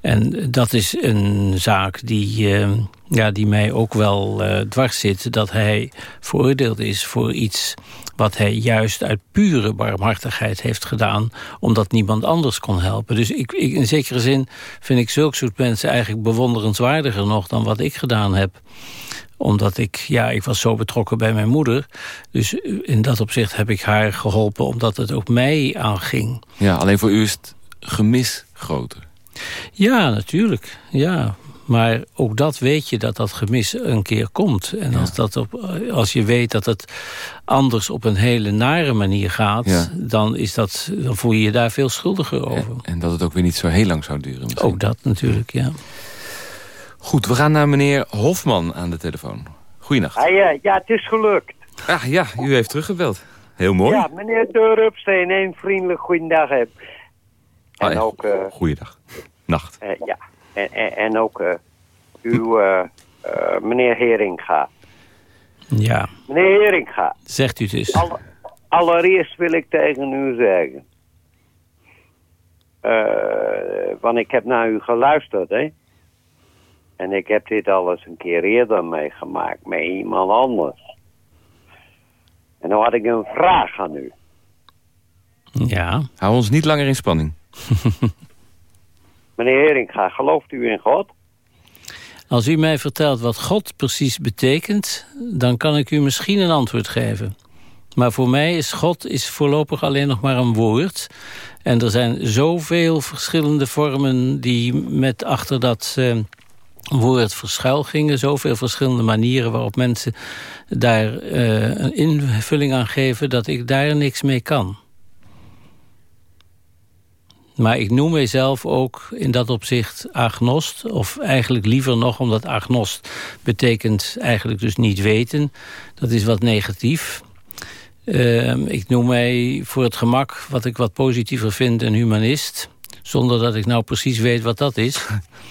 En dat is een zaak die, uh, ja, die mij ook wel uh, dwars zit... dat hij veroordeeld is voor iets wat hij juist uit pure barmhartigheid heeft gedaan... omdat niemand anders kon helpen. Dus ik, ik, in zekere zin vind ik zulke soort mensen eigenlijk bewonderenswaardiger nog... dan wat ik gedaan heb omdat ik, ja, ik was zo betrokken bij mijn moeder. Dus in dat opzicht heb ik haar geholpen omdat het ook mij aanging. Ja, alleen voor u is het gemis groter. Ja, natuurlijk. Ja, maar ook dat weet je dat dat gemis een keer komt. En als, dat op, als je weet dat het anders op een hele nare manier gaat... Ja. Dan, is dat, dan voel je je daar veel schuldiger over. En, en dat het ook weer niet zo heel lang zou duren. Misschien. Ook dat natuurlijk, ja. Goed, we gaan naar meneer Hofman aan de telefoon. Goeienacht. Ah, ja, ja, het is gelukt. Ah, ja, u heeft teruggebeld. Heel mooi. Ja, meneer Deurupsteen, een vriendelijk goeiedag heb. En Ah, ook, eh, Goeiedag. Nacht. eh, ja, en, en, en ook eh, uw eh, eh, meneer Heringa. Ja, Meneer Heringa, zegt u het eens. alle- allereerst wil ik tegen u zeggen. eh, want ik heb naar u geluisterd, hè. En ik heb dit al eens een keer eerder meegemaakt met iemand anders. En dan had ik een vraag aan u. Ja, Hou ons niet langer in spanning. Meneer Heringa, gelooft u in God? als u mij vertelt wat God precies betekent... dan kan ik u misschien een antwoord geven. Maar voor mij is God is voorlopig alleen nog maar een woord. En er zijn zoveel verschillende vormen die met achter dat eh, woord verschuil gingen. Zoveel verschillende manieren waarop mensen daar eh, een invulling aan geven... dat ik daar niks mee kan. Maar ik noem mijzelf ook in dat opzicht agnost. Of eigenlijk liever nog, omdat agnost betekent eigenlijk dus niet weten. Dat is wat negatief. Ehm, ik noem mij voor het gemak, wat ik wat positiever vind, een humanist. Zonder dat ik nou precies weet wat dat is.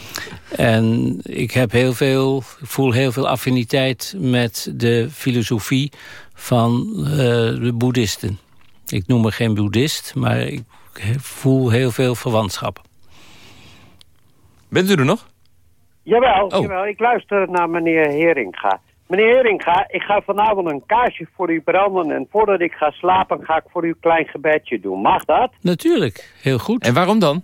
en ik heb heel veel, ik voel heel veel affiniteit met de filosofie van eh, de boeddhisten. Ik noem me geen boeddhist, maar ik voel heel veel verwantschap. Bent u er nog? Jawel, Oh. jawel, ik luister naar meneer Heringa. Meneer Heringa, ik ga vanavond een kaarsje voor u branden... en voordat ik ga slapen ga ik voor u een klein gebedje doen. Mag dat? Natuurlijk, heel goed. En waarom dan?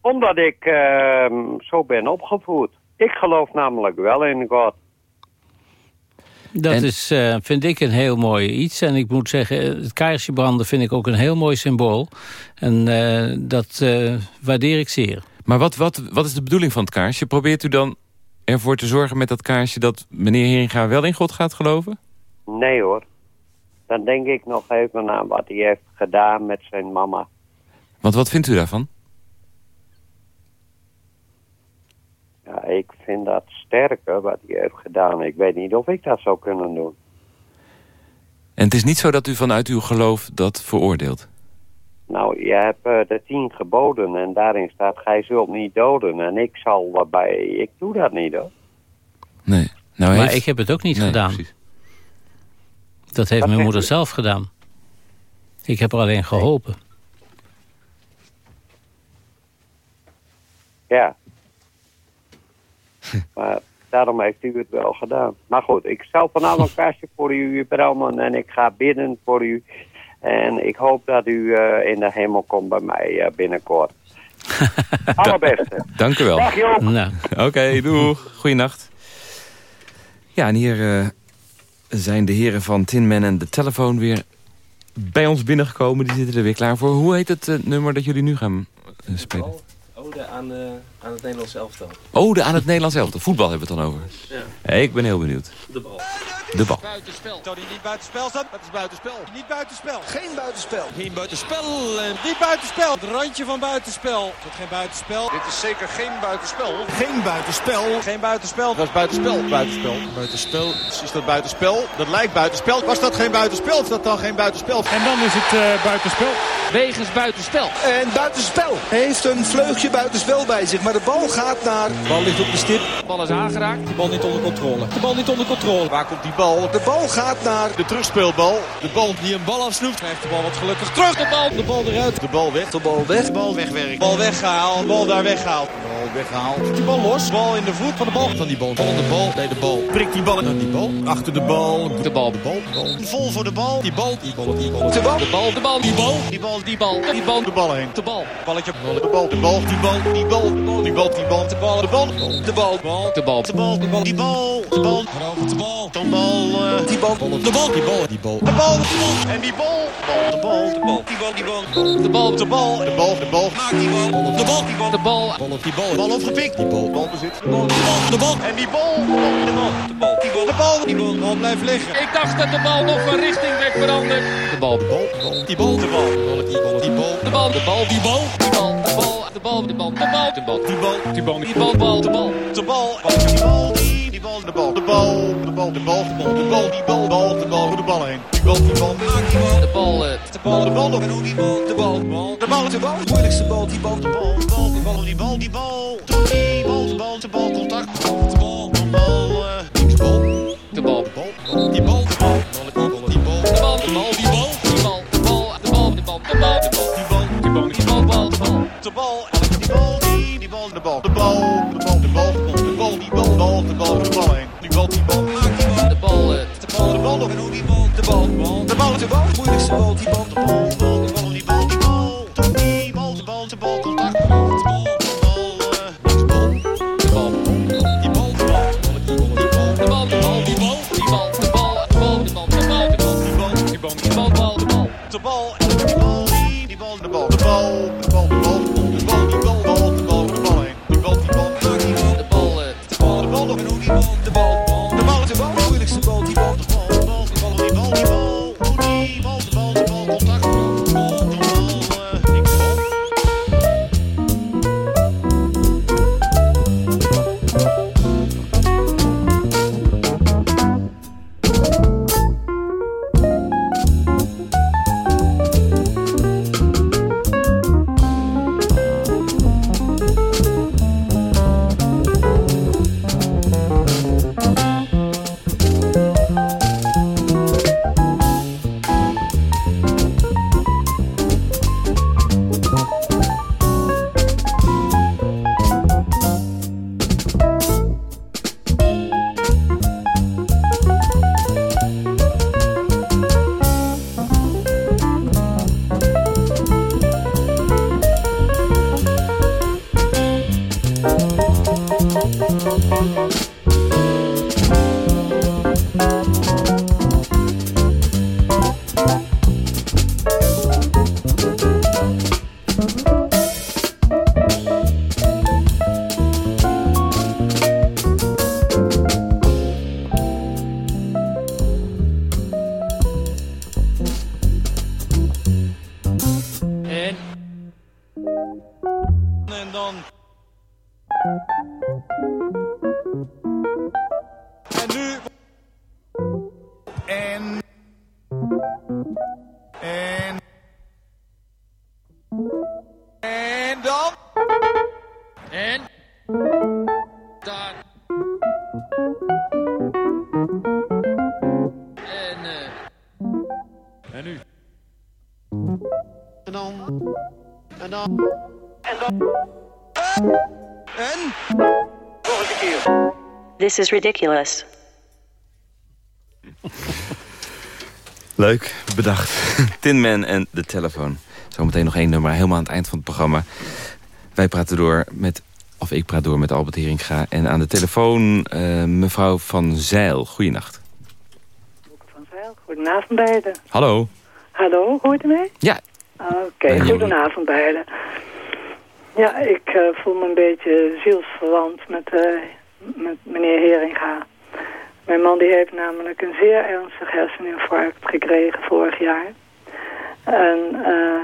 Omdat ik ehm, zo ben opgevoed. Ik geloof namelijk wel in God. Dat En- is, eh, vind ik, een heel mooi iets. En ik moet zeggen, het kaarsje branden vind ik ook een heel mooi symbool. En eh, dat eh, waardeer ik zeer. Maar wat, wat, wat is de bedoeling van het kaarsje? Probeert u dan ervoor te zorgen met dat kaarsje... dat meneer Heringa wel in God gaat geloven? Nee hoor. Dan denk ik nog even aan wat hij heeft gedaan met zijn mama. Want wat vindt u daarvan? Ja, ik vind dat sterker wat hij heeft gedaan. Ik weet niet of ik dat zou kunnen doen. En het is niet zo dat u vanuit uw geloof dat veroordeelt? Nou, je hebt eh, de tien geboden en daarin staat... gij zult niet doden. En ik zal daarbij... Ik doe dat niet hoor. Nee. Nou, maar heeft- ik heb het ook niet Nee, gedaan. precies. Dat heeft mijn moeder u? zelf gedaan. Ik heb er alleen geholpen. Ja. maar daarom heeft u het wel gedaan. Maar goed, ik zal vanavond een kaarsje voor u branden en ik ga bidden voor u. En ik hoop dat u eh, in de hemel komt bij mij eh, binnenkort. Allerbeste. Dank u wel. Dag Joop. Nou, Oké, doeg. Goeienacht. Ja, en hier eh, zijn de heren van Tin Man en de telefoon weer bij ons binnengekomen. Die zitten er weer klaar voor. Hoe heet het nummer dat jullie nu gaan spelen? Ode aan, aan het Nederlands elftal. Ode aan het Nederlands elftal. Voetbal hebben we het dan over. Ja. Hey, ik ben heel benieuwd. De bal. De bal. Buitenspel. Tony niet buitenspel staat. Het is buitenspel. Niet buitenspel. Geen buitenspel. Geen buitenspel. En niet buitenspel. Het randje van buitenspel. Is dat geen buitenspel? Dit is zeker geen buitenspel. Geen buitenspel. Geen buitenspel. Dat is buitenspel. Buitenspel. Buitenspel. Is dat buitenspel? Dat lijkt buitenspel. Was dat geen buitenspel? Is dat dan geen buitenspel? En dan is het uh, buitenspel. Wegens buitenspel. En buitenspel. Hij heeft een vleugje buitenspel bij zich, maar de bal gaat naar... De bal ligt op de stip. De bal is aangeraakt. De bal niet onder controle. De bal niet onder controle. Waar komt die bal? De bal gaat naar... De terugspeelbal. De bal die een bal afsnoept. Krijgt de bal wat gelukkig terug. De bal. De bal eruit. De bal weg. De bal weg. De bal wegwerkt. De bal weggehaald. De bal daar weggehaald. De bal weggehaald. De bal los. De bal in de voet van de bal. Van die bal. In de bal. Nee, de bal. Prikt die bal naar die bal. Achter de bal. De bal. De bal. De bal. Vol voor de bal. Die bal. Die bal. Die bal. De bal. De bal. De bal. Die bal. Die bal. Die bal. Die bal. De bal heen. De bal. Balletje. De bal. De bal. Die bal. Die bal. Die bal. Die bal. De bal. De bal. De bal. De bal. De bal. De bal. Die bal. De bal. De bal. De bal. Die bal. De bal. Die bal. Die bal. De bal. En die bal. De bal. De bal. Die bal. Die bal. De bal. De bal. De bal. De bal. Maak die bal. De bal. Die bal. De bal. Bal op die bal. Bal opgepikt. Die bal. Bal bezit. De bal. De bal. En die bal. De bal. De bal. Die bal. De bal. Die bal. De bal blijft liggen. Ik dacht dat de bal nog van richting werd veranderd. De bal. De bal. Die bal. De bal. Die bal. Die bal. De bal. De bal. Die bal. Die bal. De bal. De bal. De bal. De bal. De bal. Die bal. Die bal. Die bal. De bal. De bal. De bal. Die bal. Die. Die bal. de bal. De bal, de bal, de bal, de bal, de bal, die bal, bal, de bal, door de bal heen. Die bal, die bal, maakt die bal. De bal, eh, De bal, de bal, nog. En hoe die bal, de bal, de bal, de bal, de bal. De moeilijkste bal, die bal, de bal, de bal, de bal, die bal, die bal. Doe die bal, de bal, de bal, contact. De bal, de bal, En This is ridiculous. Leuk, bedacht. Tin Man en de telefoon. Zometeen nog één nummer, helemaal aan het eind van het programma. Wij praten door met, of ik praat door met Albert Heringa. En aan de telefoon eh, mevrouw Van Zeil. Goeienacht. Van Zeil, goedenavond beiden. Hallo. Hallo, hoort u mij? Ja. Oké, je- goedenavond beiden. Ja, ik eh, voel me een beetje zielsverwant met, eh, met meneer Heringa. Mijn man die heeft namelijk een zeer ernstig herseninfarct gekregen vorig jaar. En eh,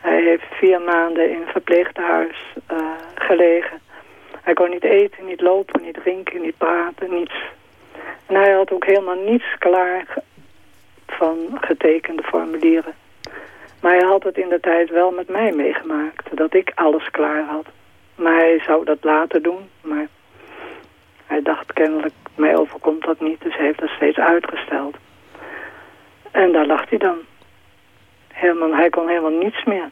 hij heeft vier maanden in een verpleeghuis eh, gelegen. Hij kon niet eten, niet lopen, niet drinken, niet praten, niets. En hij had ook helemaal niets klaar van getekende formulieren. Maar hij had het in de tijd wel met mij meegemaakt, dat ik alles klaar had. Maar hij zou dat later doen, maar hij dacht kennelijk, mij overkomt dat niet, dus hij heeft dat steeds uitgesteld. En daar lag hij dan. Helemaal, hij kon helemaal niets meer.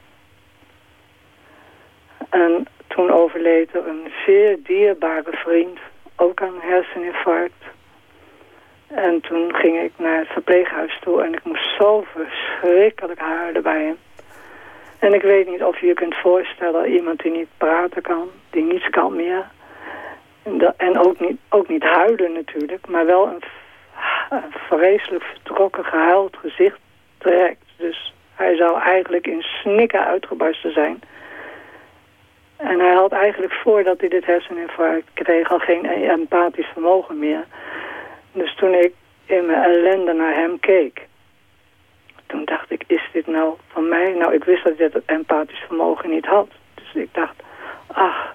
En toen overleed er een zeer dierbare vriend, ook aan herseninfarct. En toen ging ik naar het verpleeghuis toe en ik moest zo verschrikkelijk huilen bij hem. En ik weet niet of je je kunt voorstellen, iemand die niet praten kan, die niets kan meer. En, ook, niet, ook niet huilen natuurlijk, maar wel een, een vreselijk vertrokken, gehuild gezicht trekt. Dus hij zou eigenlijk in snikken uitgebarsten zijn. En hij had eigenlijk voordat hij dit herseninfarct kreeg al geen empathisch vermogen meer. Dus toen ik in mijn ellende naar hem keek, toen dacht ik, is dit nou van mij? Nou, ik wist dat hij dat empathisch vermogen niet had. Dus ik dacht, ach,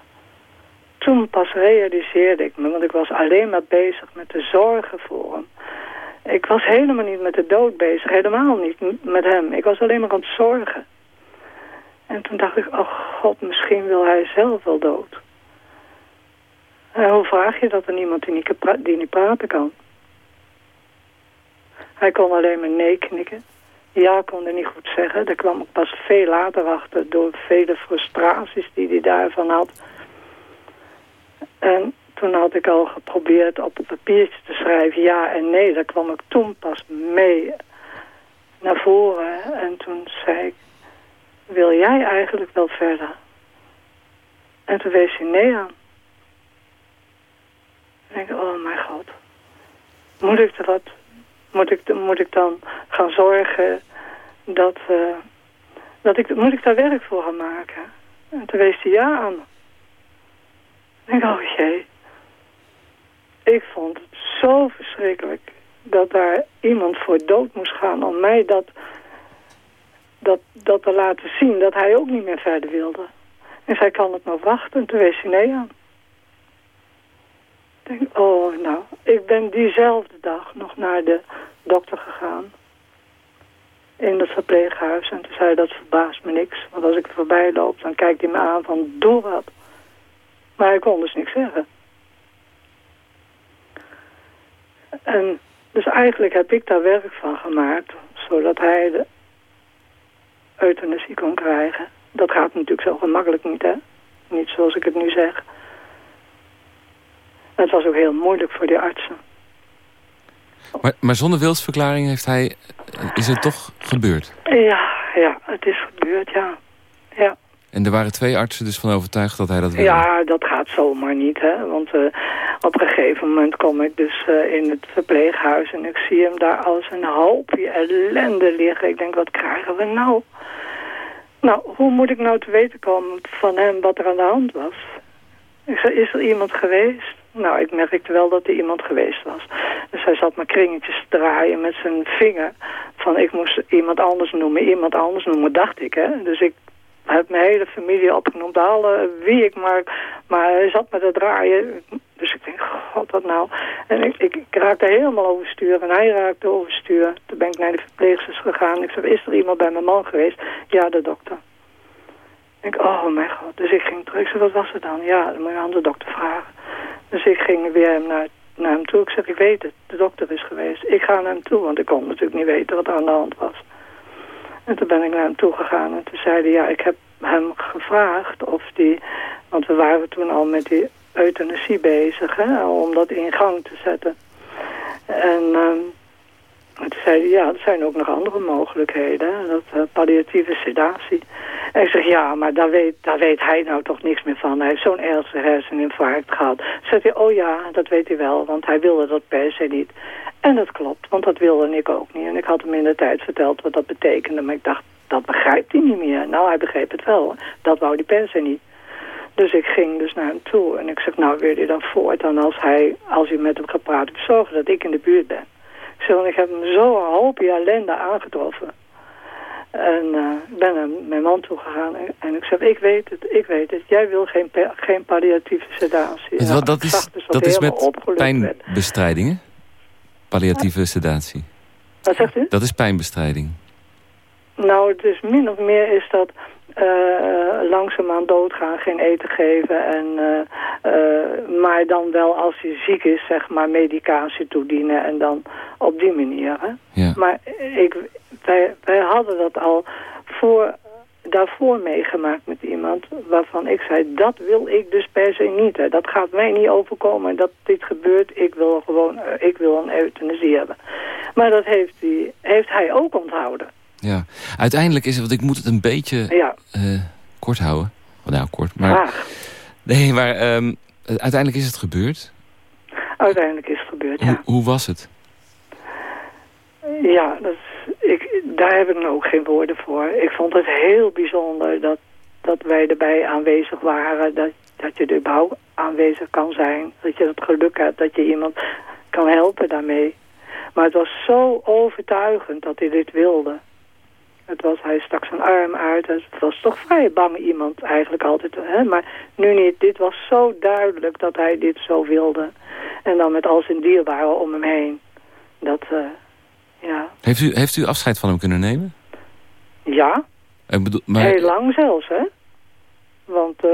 toen pas realiseerde ik me, want ik was alleen maar bezig met de zorgen voor hem. Ik was helemaal niet met de dood bezig, helemaal niet met hem. Ik was alleen maar aan het zorgen. En toen dacht ik, oh god, misschien wil hij zelf wel dood. En hoe vraag je dat aan iemand die niet, die niet praten kan? Hij kon alleen maar nee knikken. Ja kon hij niet goed zeggen. Daar kwam ik pas veel later achter door vele frustraties die hij daarvan had. En toen had ik al geprobeerd op een papiertje te schrijven ja en nee. Daar kwam ik toen pas mee naar voren. En toen zei ik, wil jij eigenlijk wel verder? En toen wees hij nee aan. En ik oh mijn god. Moet ik er wat moet ik, moet ik dan gaan zorgen dat, uh, dat ik, moet ik daar werk voor gaan maken? En toen wees hij ja aan. Ik oh jee. Ik vond het zo verschrikkelijk dat daar iemand voor dood moest gaan om mij dat, dat, dat te laten zien, dat hij ook niet meer verder wilde. En zij kan het nog wachten en toen wees hij nee aan. Ik denk, oh nou, ik ben diezelfde dag nog naar de dokter gegaan. In het verpleeghuis. En toen zei dat verbaast me niks. Want als ik voorbij loop, dan kijkt hij me aan van, doe wat. Maar hij kon dus niks zeggen. En dus eigenlijk heb ik daar werk van gemaakt. Zodat hij de euthanasie kon krijgen. Dat gaat natuurlijk zo gemakkelijk niet, hè? Niet zoals ik het nu zeg. Het was ook heel moeilijk voor die artsen. Maar, maar zonder wilsverklaring heeft hij, is het toch gebeurd? Ja, ja, het is gebeurd, ja. ja. En er waren twee artsen dus van overtuigd dat hij dat wilde? Ja, dat gaat zomaar niet, hè. Want uh, op een gegeven moment kom ik dus uh, in het verpleeghuis... en ik zie hem daar als een hoopje ellende liggen. Ik denk, wat krijgen we nou? Nou, hoe moet ik nou te weten komen van hem wat er aan de hand was? Ik zei, is er iemand geweest? Nou, ik merkte wel dat er iemand geweest was. Dus hij zat maar kringetjes te draaien met zijn vinger. Van ik moest iemand anders noemen, iemand anders noemen, dacht ik. Hè? Dus ik heb mijn hele familie opgenoemd, alle wie ik maar... Maar zat met te draaien. Dus ik denk, god, wat nou? En ik, ik, raakte helemaal overstuur en hij raakte overstuur. Toen ben ik naar de verpleegsters gegaan. Ik zei, is er iemand bij mijn man geweest? Ja, de dokter. Ik oh mijn god. Dus ik ging terug. Ik zei, wat was er dan? Ja, dan moet je aan de dokter vragen. Dus ik ging weer naar, naar hem toe. Ik zeg, ik weet het, de dokter is geweest. Ik ga naar hem toe, want ik kon natuurlijk niet weten wat er aan de hand was. En toen ben ik naar hem toe gegaan en toen zei hij, ja, ik heb hem gevraagd of die... Want we waren toen al met die euthanasie bezig, hè, om dat in gang te zetten. En... En toen zei hij, ja, er zijn ook nog andere mogelijkheden. Dat uh, palliatieve sedatie. En ik zeg, ja, maar daar weet, daar weet hij nou toch niks meer van. Hij heeft zo'n ernstige herseninfarct gehad. Zegt hij, oh ja, dat weet hij wel, want hij wilde dat per se niet. En dat klopt, want dat wilde ik ook niet. En ik had hem in de tijd verteld wat dat betekende. Maar ik dacht, dat begrijpt hij niet meer. Nou, hij begreep het wel. Dat wou hij per se niet. Dus ik ging dus naar hem toe. En ik zeg, nou, wil je dan voortaan als, hij, als hij met hem gaat praten... zorgen dat ik in de buurt ben. Ik zeg, ik heb hem zo een hoopje ellende aangetroffen. En uh, ben naar mijn man toe gegaan en, ik zeg, ik weet het, ik weet het. Jij wil geen, geen palliatieve sedatie. Wat, dat is, dus dat is met pijnbestrijdingen? Palliatieve sedatie. Wat zegt u? Dat is pijnbestrijding. Nou, dus min of meer is dat uh, langzaamaan doodgaan, geen eten geven. En, uh, uh, maar dan wel als hij ziek is, zeg maar, medicatie toedienen. En dan op die manier. Hè? Ja. Maar ik, wij, wij hadden dat al voor, daarvoor meegemaakt met iemand waarvan ik zei, dat wil ik dus per se niet. Hè. Dat gaat mij niet overkomen dat dit gebeurt. Ik wil gewoon, ik wil een euthanasie hebben. Maar dat heeft hij, heeft hij ook onthouden. Ja, uiteindelijk is het, want ik moet het een beetje ja. uh, kort houden. Nou, kort, maar... Graag. Nee, maar um, uiteindelijk is het gebeurd. Uiteindelijk is het gebeurd, ja. Hoe, hoe was het? Ja, dat, ik, daar heb ik ook geen woorden voor. Ik vond het heel bijzonder dat, dat wij erbij aanwezig waren. Dat, dat je er überhaupt aanwezig kan zijn. Dat je het geluk hebt dat je iemand kan helpen daarmee. Maar het was zo overtuigend dat hij dit wilde. Het was, hij stak zijn arm uit. Het was toch vrij bang iemand eigenlijk altijd. Hè? Maar nu niet. Dit was zo duidelijk dat hij dit zo wilde. En dan met al zijn dierbaren om hem heen. Dat, uh, ja. Heeft u, heeft u afscheid van hem kunnen nemen? Ja. Ik bedoel, maar... Heel lang zelfs, hè. Want... Uh,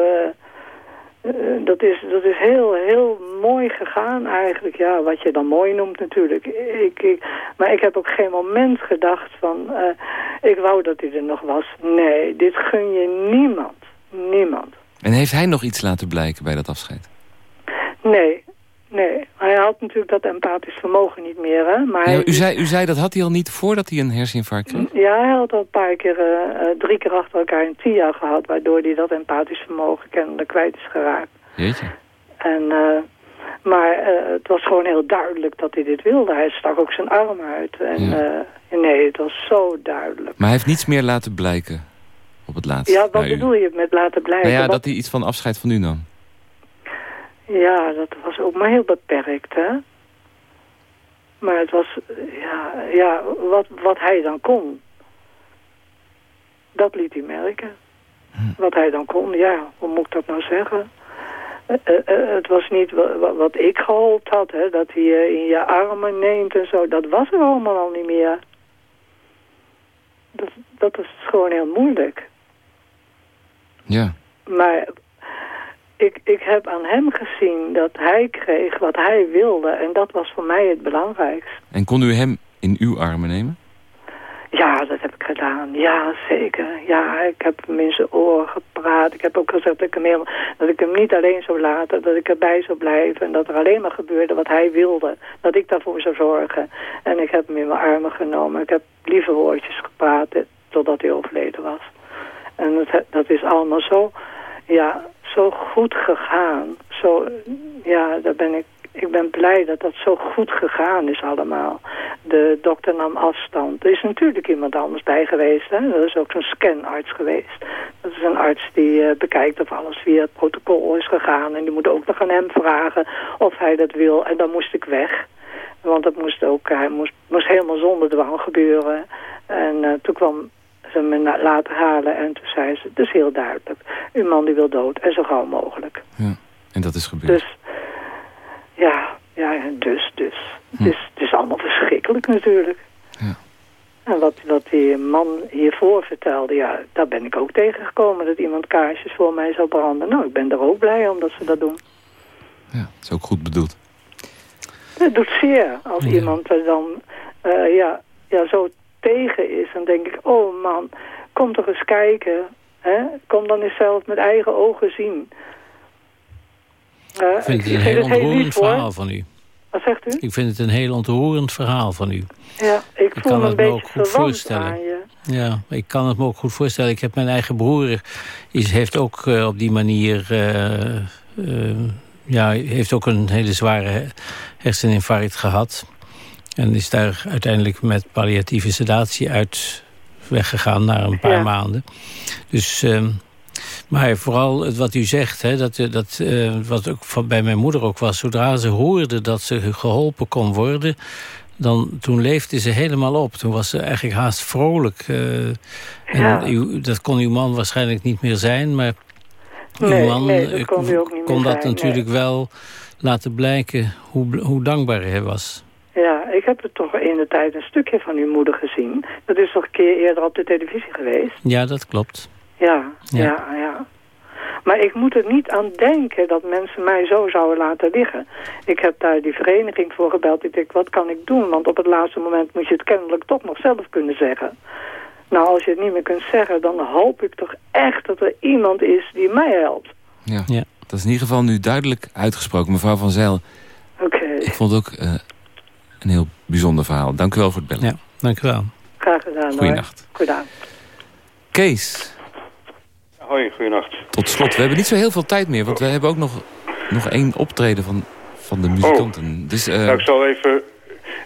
uh, dat, is, dat is heel, heel mooi gegaan eigenlijk. Ja, wat je dan mooi noemt natuurlijk. Ik, ik, maar ik heb ook geen moment gedacht van... Uh, ik wou dat hij er nog was. Nee, dit gun je niemand. Niemand. En heeft hij nog iets laten blijken bij dat afscheid? Nee, nee. Hij had natuurlijk dat empathisch vermogen niet meer. Hè? Maar u, zei, u zei dat had hij al niet voordat hij een herseninfarct kreeg? Ja, hij had al een paar keer, uh, drie keer achter elkaar een TIA gehad... waardoor hij dat empathisch vermogen kennelijk kwijt is geraakt. Jeetje. En, uh, maar uh, het was gewoon heel duidelijk dat hij dit wilde. Hij stak ook zijn arm uit. En ja. nee, het was zo duidelijk. Maar hij heeft niets meer laten blijken op het laatst? Ja, wat bedoel je met laten blijken? Nou ja, wat... dat hij iets van afscheid van u nam. Ja, dat was ook maar heel beperkt, hè. Maar het was, ja, ja wat, wat hij dan kon. Dat liet hij merken. Hm. Wat hij dan kon, ja, hoe moet ik dat nou zeggen? Uh, uh, het was niet wat, wat ik gehoopt had, hè, dat hij je in je armen neemt en zo. Dat was er allemaal al niet meer. Dat, dat is gewoon heel moeilijk. Ja. Maar ik, ik heb aan hem gezien dat hij kreeg wat hij wilde. En dat was voor mij het belangrijkste. En kon u hem in uw armen nemen? Ja, dat heb ik gedaan. Ja, zeker. Ja, ik heb hem in zijn oor gepraat. Ik heb ook gezegd dat ik hem, helemaal, dat ik hem niet alleen zou laten. Dat ik erbij zou blijven. En dat er alleen maar gebeurde wat hij wilde. Dat ik daarvoor zou zorgen. En ik heb hem in mijn armen genomen. Ik heb lieve woordjes gepraat totdat hij overleden was. En dat, dat is allemaal zo, ja, zo goed gegaan. Zo, ja, daar ben ik, ik ben blij dat dat zo goed gegaan is allemaal. De dokter nam afstand. Er is natuurlijk iemand anders bij geweest. Hè? Dat is ook zo'n scanarts geweest. Dat is een arts die uh, bekijkt of alles via het protocol is gegaan. En die moet ook nog aan hem vragen of hij dat wil. En dan moest ik weg. Want dat moest ook, hij moest, moest helemaal zonder dwang gebeuren. En uh, toen kwam ze me laten halen en toen zei ze, het is heel duidelijk. Uw man die wil dood en zo gauw mogelijk. Ja, en dat is gebeurd. Dus, ja, ja dus, dus. Hm. Het, is, het is allemaal verschrikkelijk natuurlijk. Ja. En wat, wat die man hiervoor vertelde, ja, daar ben ik ook tegengekomen. Dat iemand kaarsjes voor mij zou branden. Nou, ik ben er ook blij om dat ze dat doen. Ja, dat is ook goed bedoeld. Het doet zeer als ja. iemand er dan uh, ja, ja, zo tegen is, dan denk ik, oh man, kom toch eens kijken. Hè? Kom dan eens zelf met eigen ogen zien. Uh, ik vind het een heel ontroerend verhaal van u. Wat zegt u? Ik vind het een heel ontroerend verhaal van u. Ja, ik, ik kan het me ook goed voorstellen. Ja, ik kan het me ook goed voorstellen. Ik heb mijn eigen broer, is, heeft ook uh, op die manier... Uh, ja, heeft ook een hele zware herseninfarct gehad. En is daar uiteindelijk met palliatieve sedatie uit weggegaan na een paar ja. maanden. Dus, uh, maar vooral wat u zegt, hè, dat, dat, uh, wat ook van, bij mijn moeder ook was... zodra ze hoorde dat ze geholpen kon worden... Dan, toen leefde ze helemaal op. Toen was ze eigenlijk haast vrolijk. Uh, ja. en dat kon uw man waarschijnlijk niet meer zijn, maar... Nee, uw man nee, dat kon, dat zijn, natuurlijk nee. wel laten blijken hoe, hoe dankbaar hij was. Ja, ik heb er toch in de tijd een stukje van uw moeder gezien. Dat is toch een keer eerder op de televisie geweest? Ja, dat klopt. Ja, ja, ja. ja. Maar ik moet er niet aan denken dat mensen mij zo zouden laten liggen. Ik heb daar die vereniging voor gebeld. Ik denk, wat kan ik doen? Want op het laatste moment moet je het kennelijk toch nog zelf kunnen zeggen. Nou, als je het niet meer kunt zeggen, dan hoop ik toch echt dat er iemand is die mij helpt. Ja, ja. dat is in ieder geval nu duidelijk uitgesproken. Mevrouw Van Zijl, Oké. Okay. ik vond ook uh, een heel bijzonder verhaal. Dank u wel voor het bellen. Ja, dank u wel. Graag gedaan. Goeienacht. Goedendag. Kees. Hoi, goeienacht. Tot slot, we hebben niet zo heel veel tijd meer, want we hebben ook nog, nog één optreden van, van de muzikanten. Oh. Dus, uh... nou, ik zal even,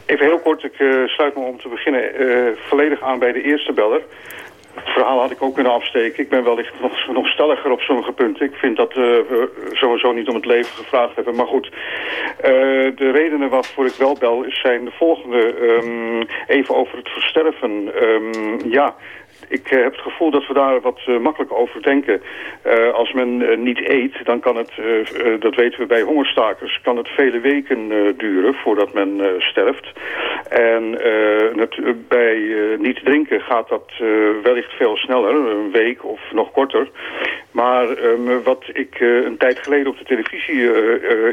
even heel kort, ik uh, sluit me om te beginnen uh, volledig aan bij de eerste beller. Het verhaal had ik ook kunnen afsteken. Ik ben wellicht nog, nog stelliger op sommige punten. Ik vind dat eh, we sowieso niet om het leven gevraagd hebben. Maar goed, eh, de redenen waarvoor ik wel bel zijn de volgende. Ehm, even over het versterven. Ehm, ja, ik eh, heb het gevoel dat we daar wat uh, makkelijk over denken. Uh, als men niet eet, dan kan het, dat weten we bij hongerstakers, kan het vele weken duren voordat men sterft. En bij niet drinken gaat dat wellicht veel sneller, een week of nog korter. Maar um, wat ik een tijd geleden op de televisie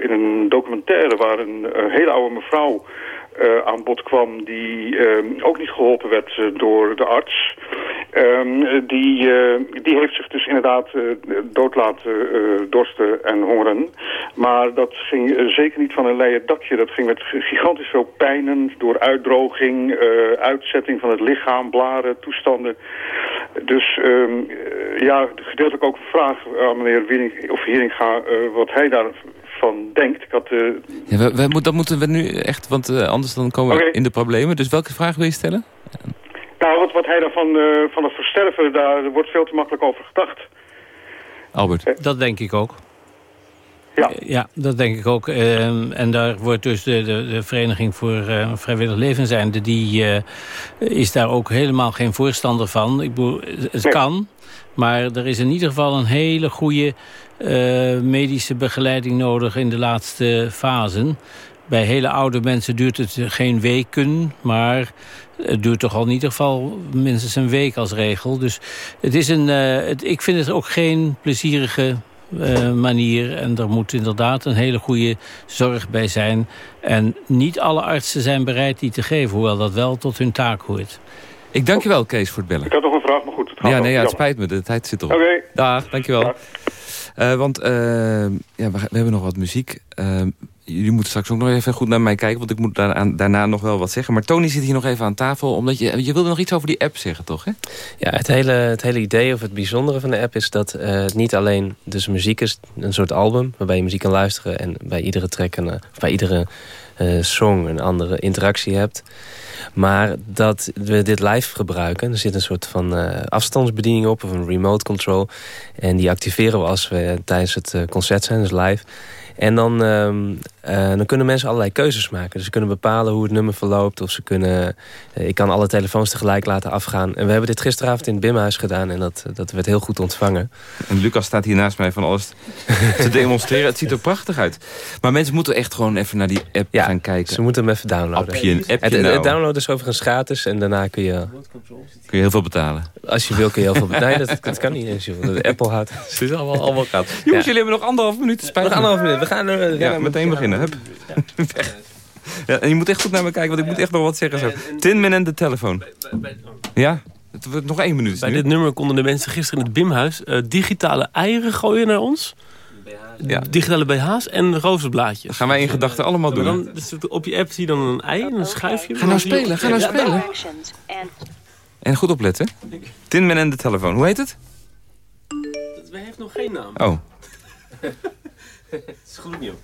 in een documentaire waar een hele oude mevrouw aan bod kwam die uh, ook niet geholpen werd door de arts. Um, die, die heeft zich dus inderdaad dood laten dorsten en hongeren. Maar dat ging zeker niet van een leien dakje. Dat ging met gigantisch veel pijnen door uitdroging, uitzetting van het lichaam, blaren, toestanden. Dus um, ja, gedeeltelijk ook een vraag aan meneer Wiering of Heringa wat hij daar van denkt. Ik had, uh... ja, we, we, dat moeten we nu echt, want uh, anders dan komen we in de problemen. Dus welke vraag wil je stellen? Wat, wat hij daarvan uh, van het versterven, daar wordt veel te makkelijk over gedacht. Albert. Dat denk ik ook. Ja. ja, dat denk ik ook. Ehm, en daar wordt dus de, de, de Vereniging voor uh, Vrijwillig Leven zijnde... die uh, is daar ook helemaal geen voorstander van. Ik bedoel, het Nee. kan, maar er is in ieder geval een hele goede uh, medische begeleiding nodig... in de laatste fasen. Bij hele oude mensen duurt het geen weken, maar het duurt toch al in ieder geval minstens een week als regel. Dus het is een, uh, het, ik vind het ook geen plezierige uh, manier. En er moet inderdaad een hele goede zorg bij zijn. En niet alle artsen zijn bereid die te geven, hoewel dat wel tot hun taak hoort. Ik dank je wel, Kees, voor het bellen. Ik had nog een vraag, maar goed. Het gaat Ja, wel. nee, ja, het Jammer. spijt me. De tijd zit erop. Oké. Dag, dankjewel. Uh, want uh, ja, we, we, hebben nog wat muziek. Jullie moeten straks ook nog even goed naar mij kijken... want ik moet daarna nog wel wat zeggen. Maar Tony zit hier nog even aan tafel. Omdat je, je wilde nog iets over die app zeggen, toch? Hè? Ja, het hele, het hele idee of het bijzondere van de app is dat het niet alleen dus muziek is... een soort album waarbij je muziek kan luisteren... en bij iedere track, een, of bij iedere uh, song een andere interactie hebt... Maar dat we dit live gebruiken. Er zit een soort van afstandsbediening op of een remote control. En die activeren we als we tijdens het concert zijn, dus live. En dan, uh, uh, dan kunnen mensen allerlei keuzes maken. Dus ze kunnen bepalen hoe het nummer verloopt. Of ze kunnen... Uh, ik kan alle telefoons tegelijk laten afgaan. En we hebben dit gisteravond in het Bimhuis gedaan. En dat, dat werd heel goed ontvangen. En Lucas staat hier naast mij van alles te demonstreren. Het ziet er prachtig uit. Maar mensen moeten echt gewoon even naar die app ja, gaan kijken. ze moeten hem even downloaden. Appje, appje het, nou. het downloaden is overigens gratis. En daarna kun je... Kun je heel veel betalen. Als je wil kun je heel veel betalen. Nee, dat, dat kan niet eens. joh. De Apple houdt. Het is allemaal, allemaal gratis. Jongens, jullie hebben nog anderhalf minuut. Spijt nog anderhalf minuut. We gaan... Uh, ja, meteen beginnen. Hup. Ja, en je moet echt goed naar me kijken, want ik moet echt nog wat zeggen. Zo. Tin en de telefoon. Ja? Het wordt nog één minuut. Bij nu. dit nummer konden de mensen gisteren in het Bimhuis... Uh, digitale eieren gooien naar ons. Ja. Digitale BH's en rozenblaadjes. Dat gaan wij in gedachten allemaal doen. Dan, dus op je app zie je dan een ei en een schuifje. Ga nou spelen, ga nou spelen. En goed opletten. Tin Man en de telefoon. Hoe heet het? Dat heeft nog geen naam. Oh. het is goed nieuw.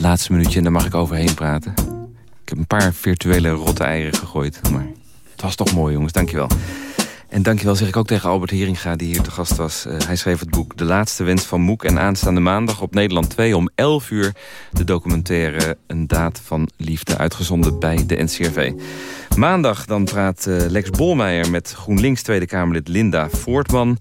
Laatste minuutje en daar mag ik overheen praten. Ik heb een paar virtuele rotte eieren gegooid. Maar het was toch mooi, jongens. Dankjewel. En dankjewel zeg ik ook tegen Albert Heringa, die hier te gast was. Uh, hij schreef het boek De Laatste Wens van Moek. En aanstaande maandag op Nederland 2 om 11 uur... de documentaire Een Daad van Liefde, uitgezonden bij de NCRV. Maandag dan praat uh, Lex Bolmeijer met GroenLinks Tweede Kamerlid Linda Voortman...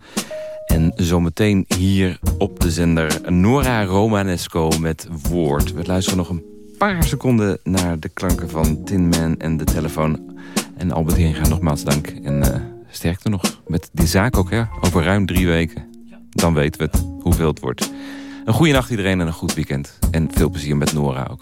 En zometeen hier op de zender Nora Romanesco met Woord. We luisteren nog een paar seconden naar de klanken van Tin Man en de telefoon. En Albert Heringa nogmaals dank. En uh, sterkte nog met die zaak ook, hè? Over ruim drie weken. Dan weten we het, hoeveel het wordt. Een goede nacht iedereen en een goed weekend. En veel plezier met Nora ook.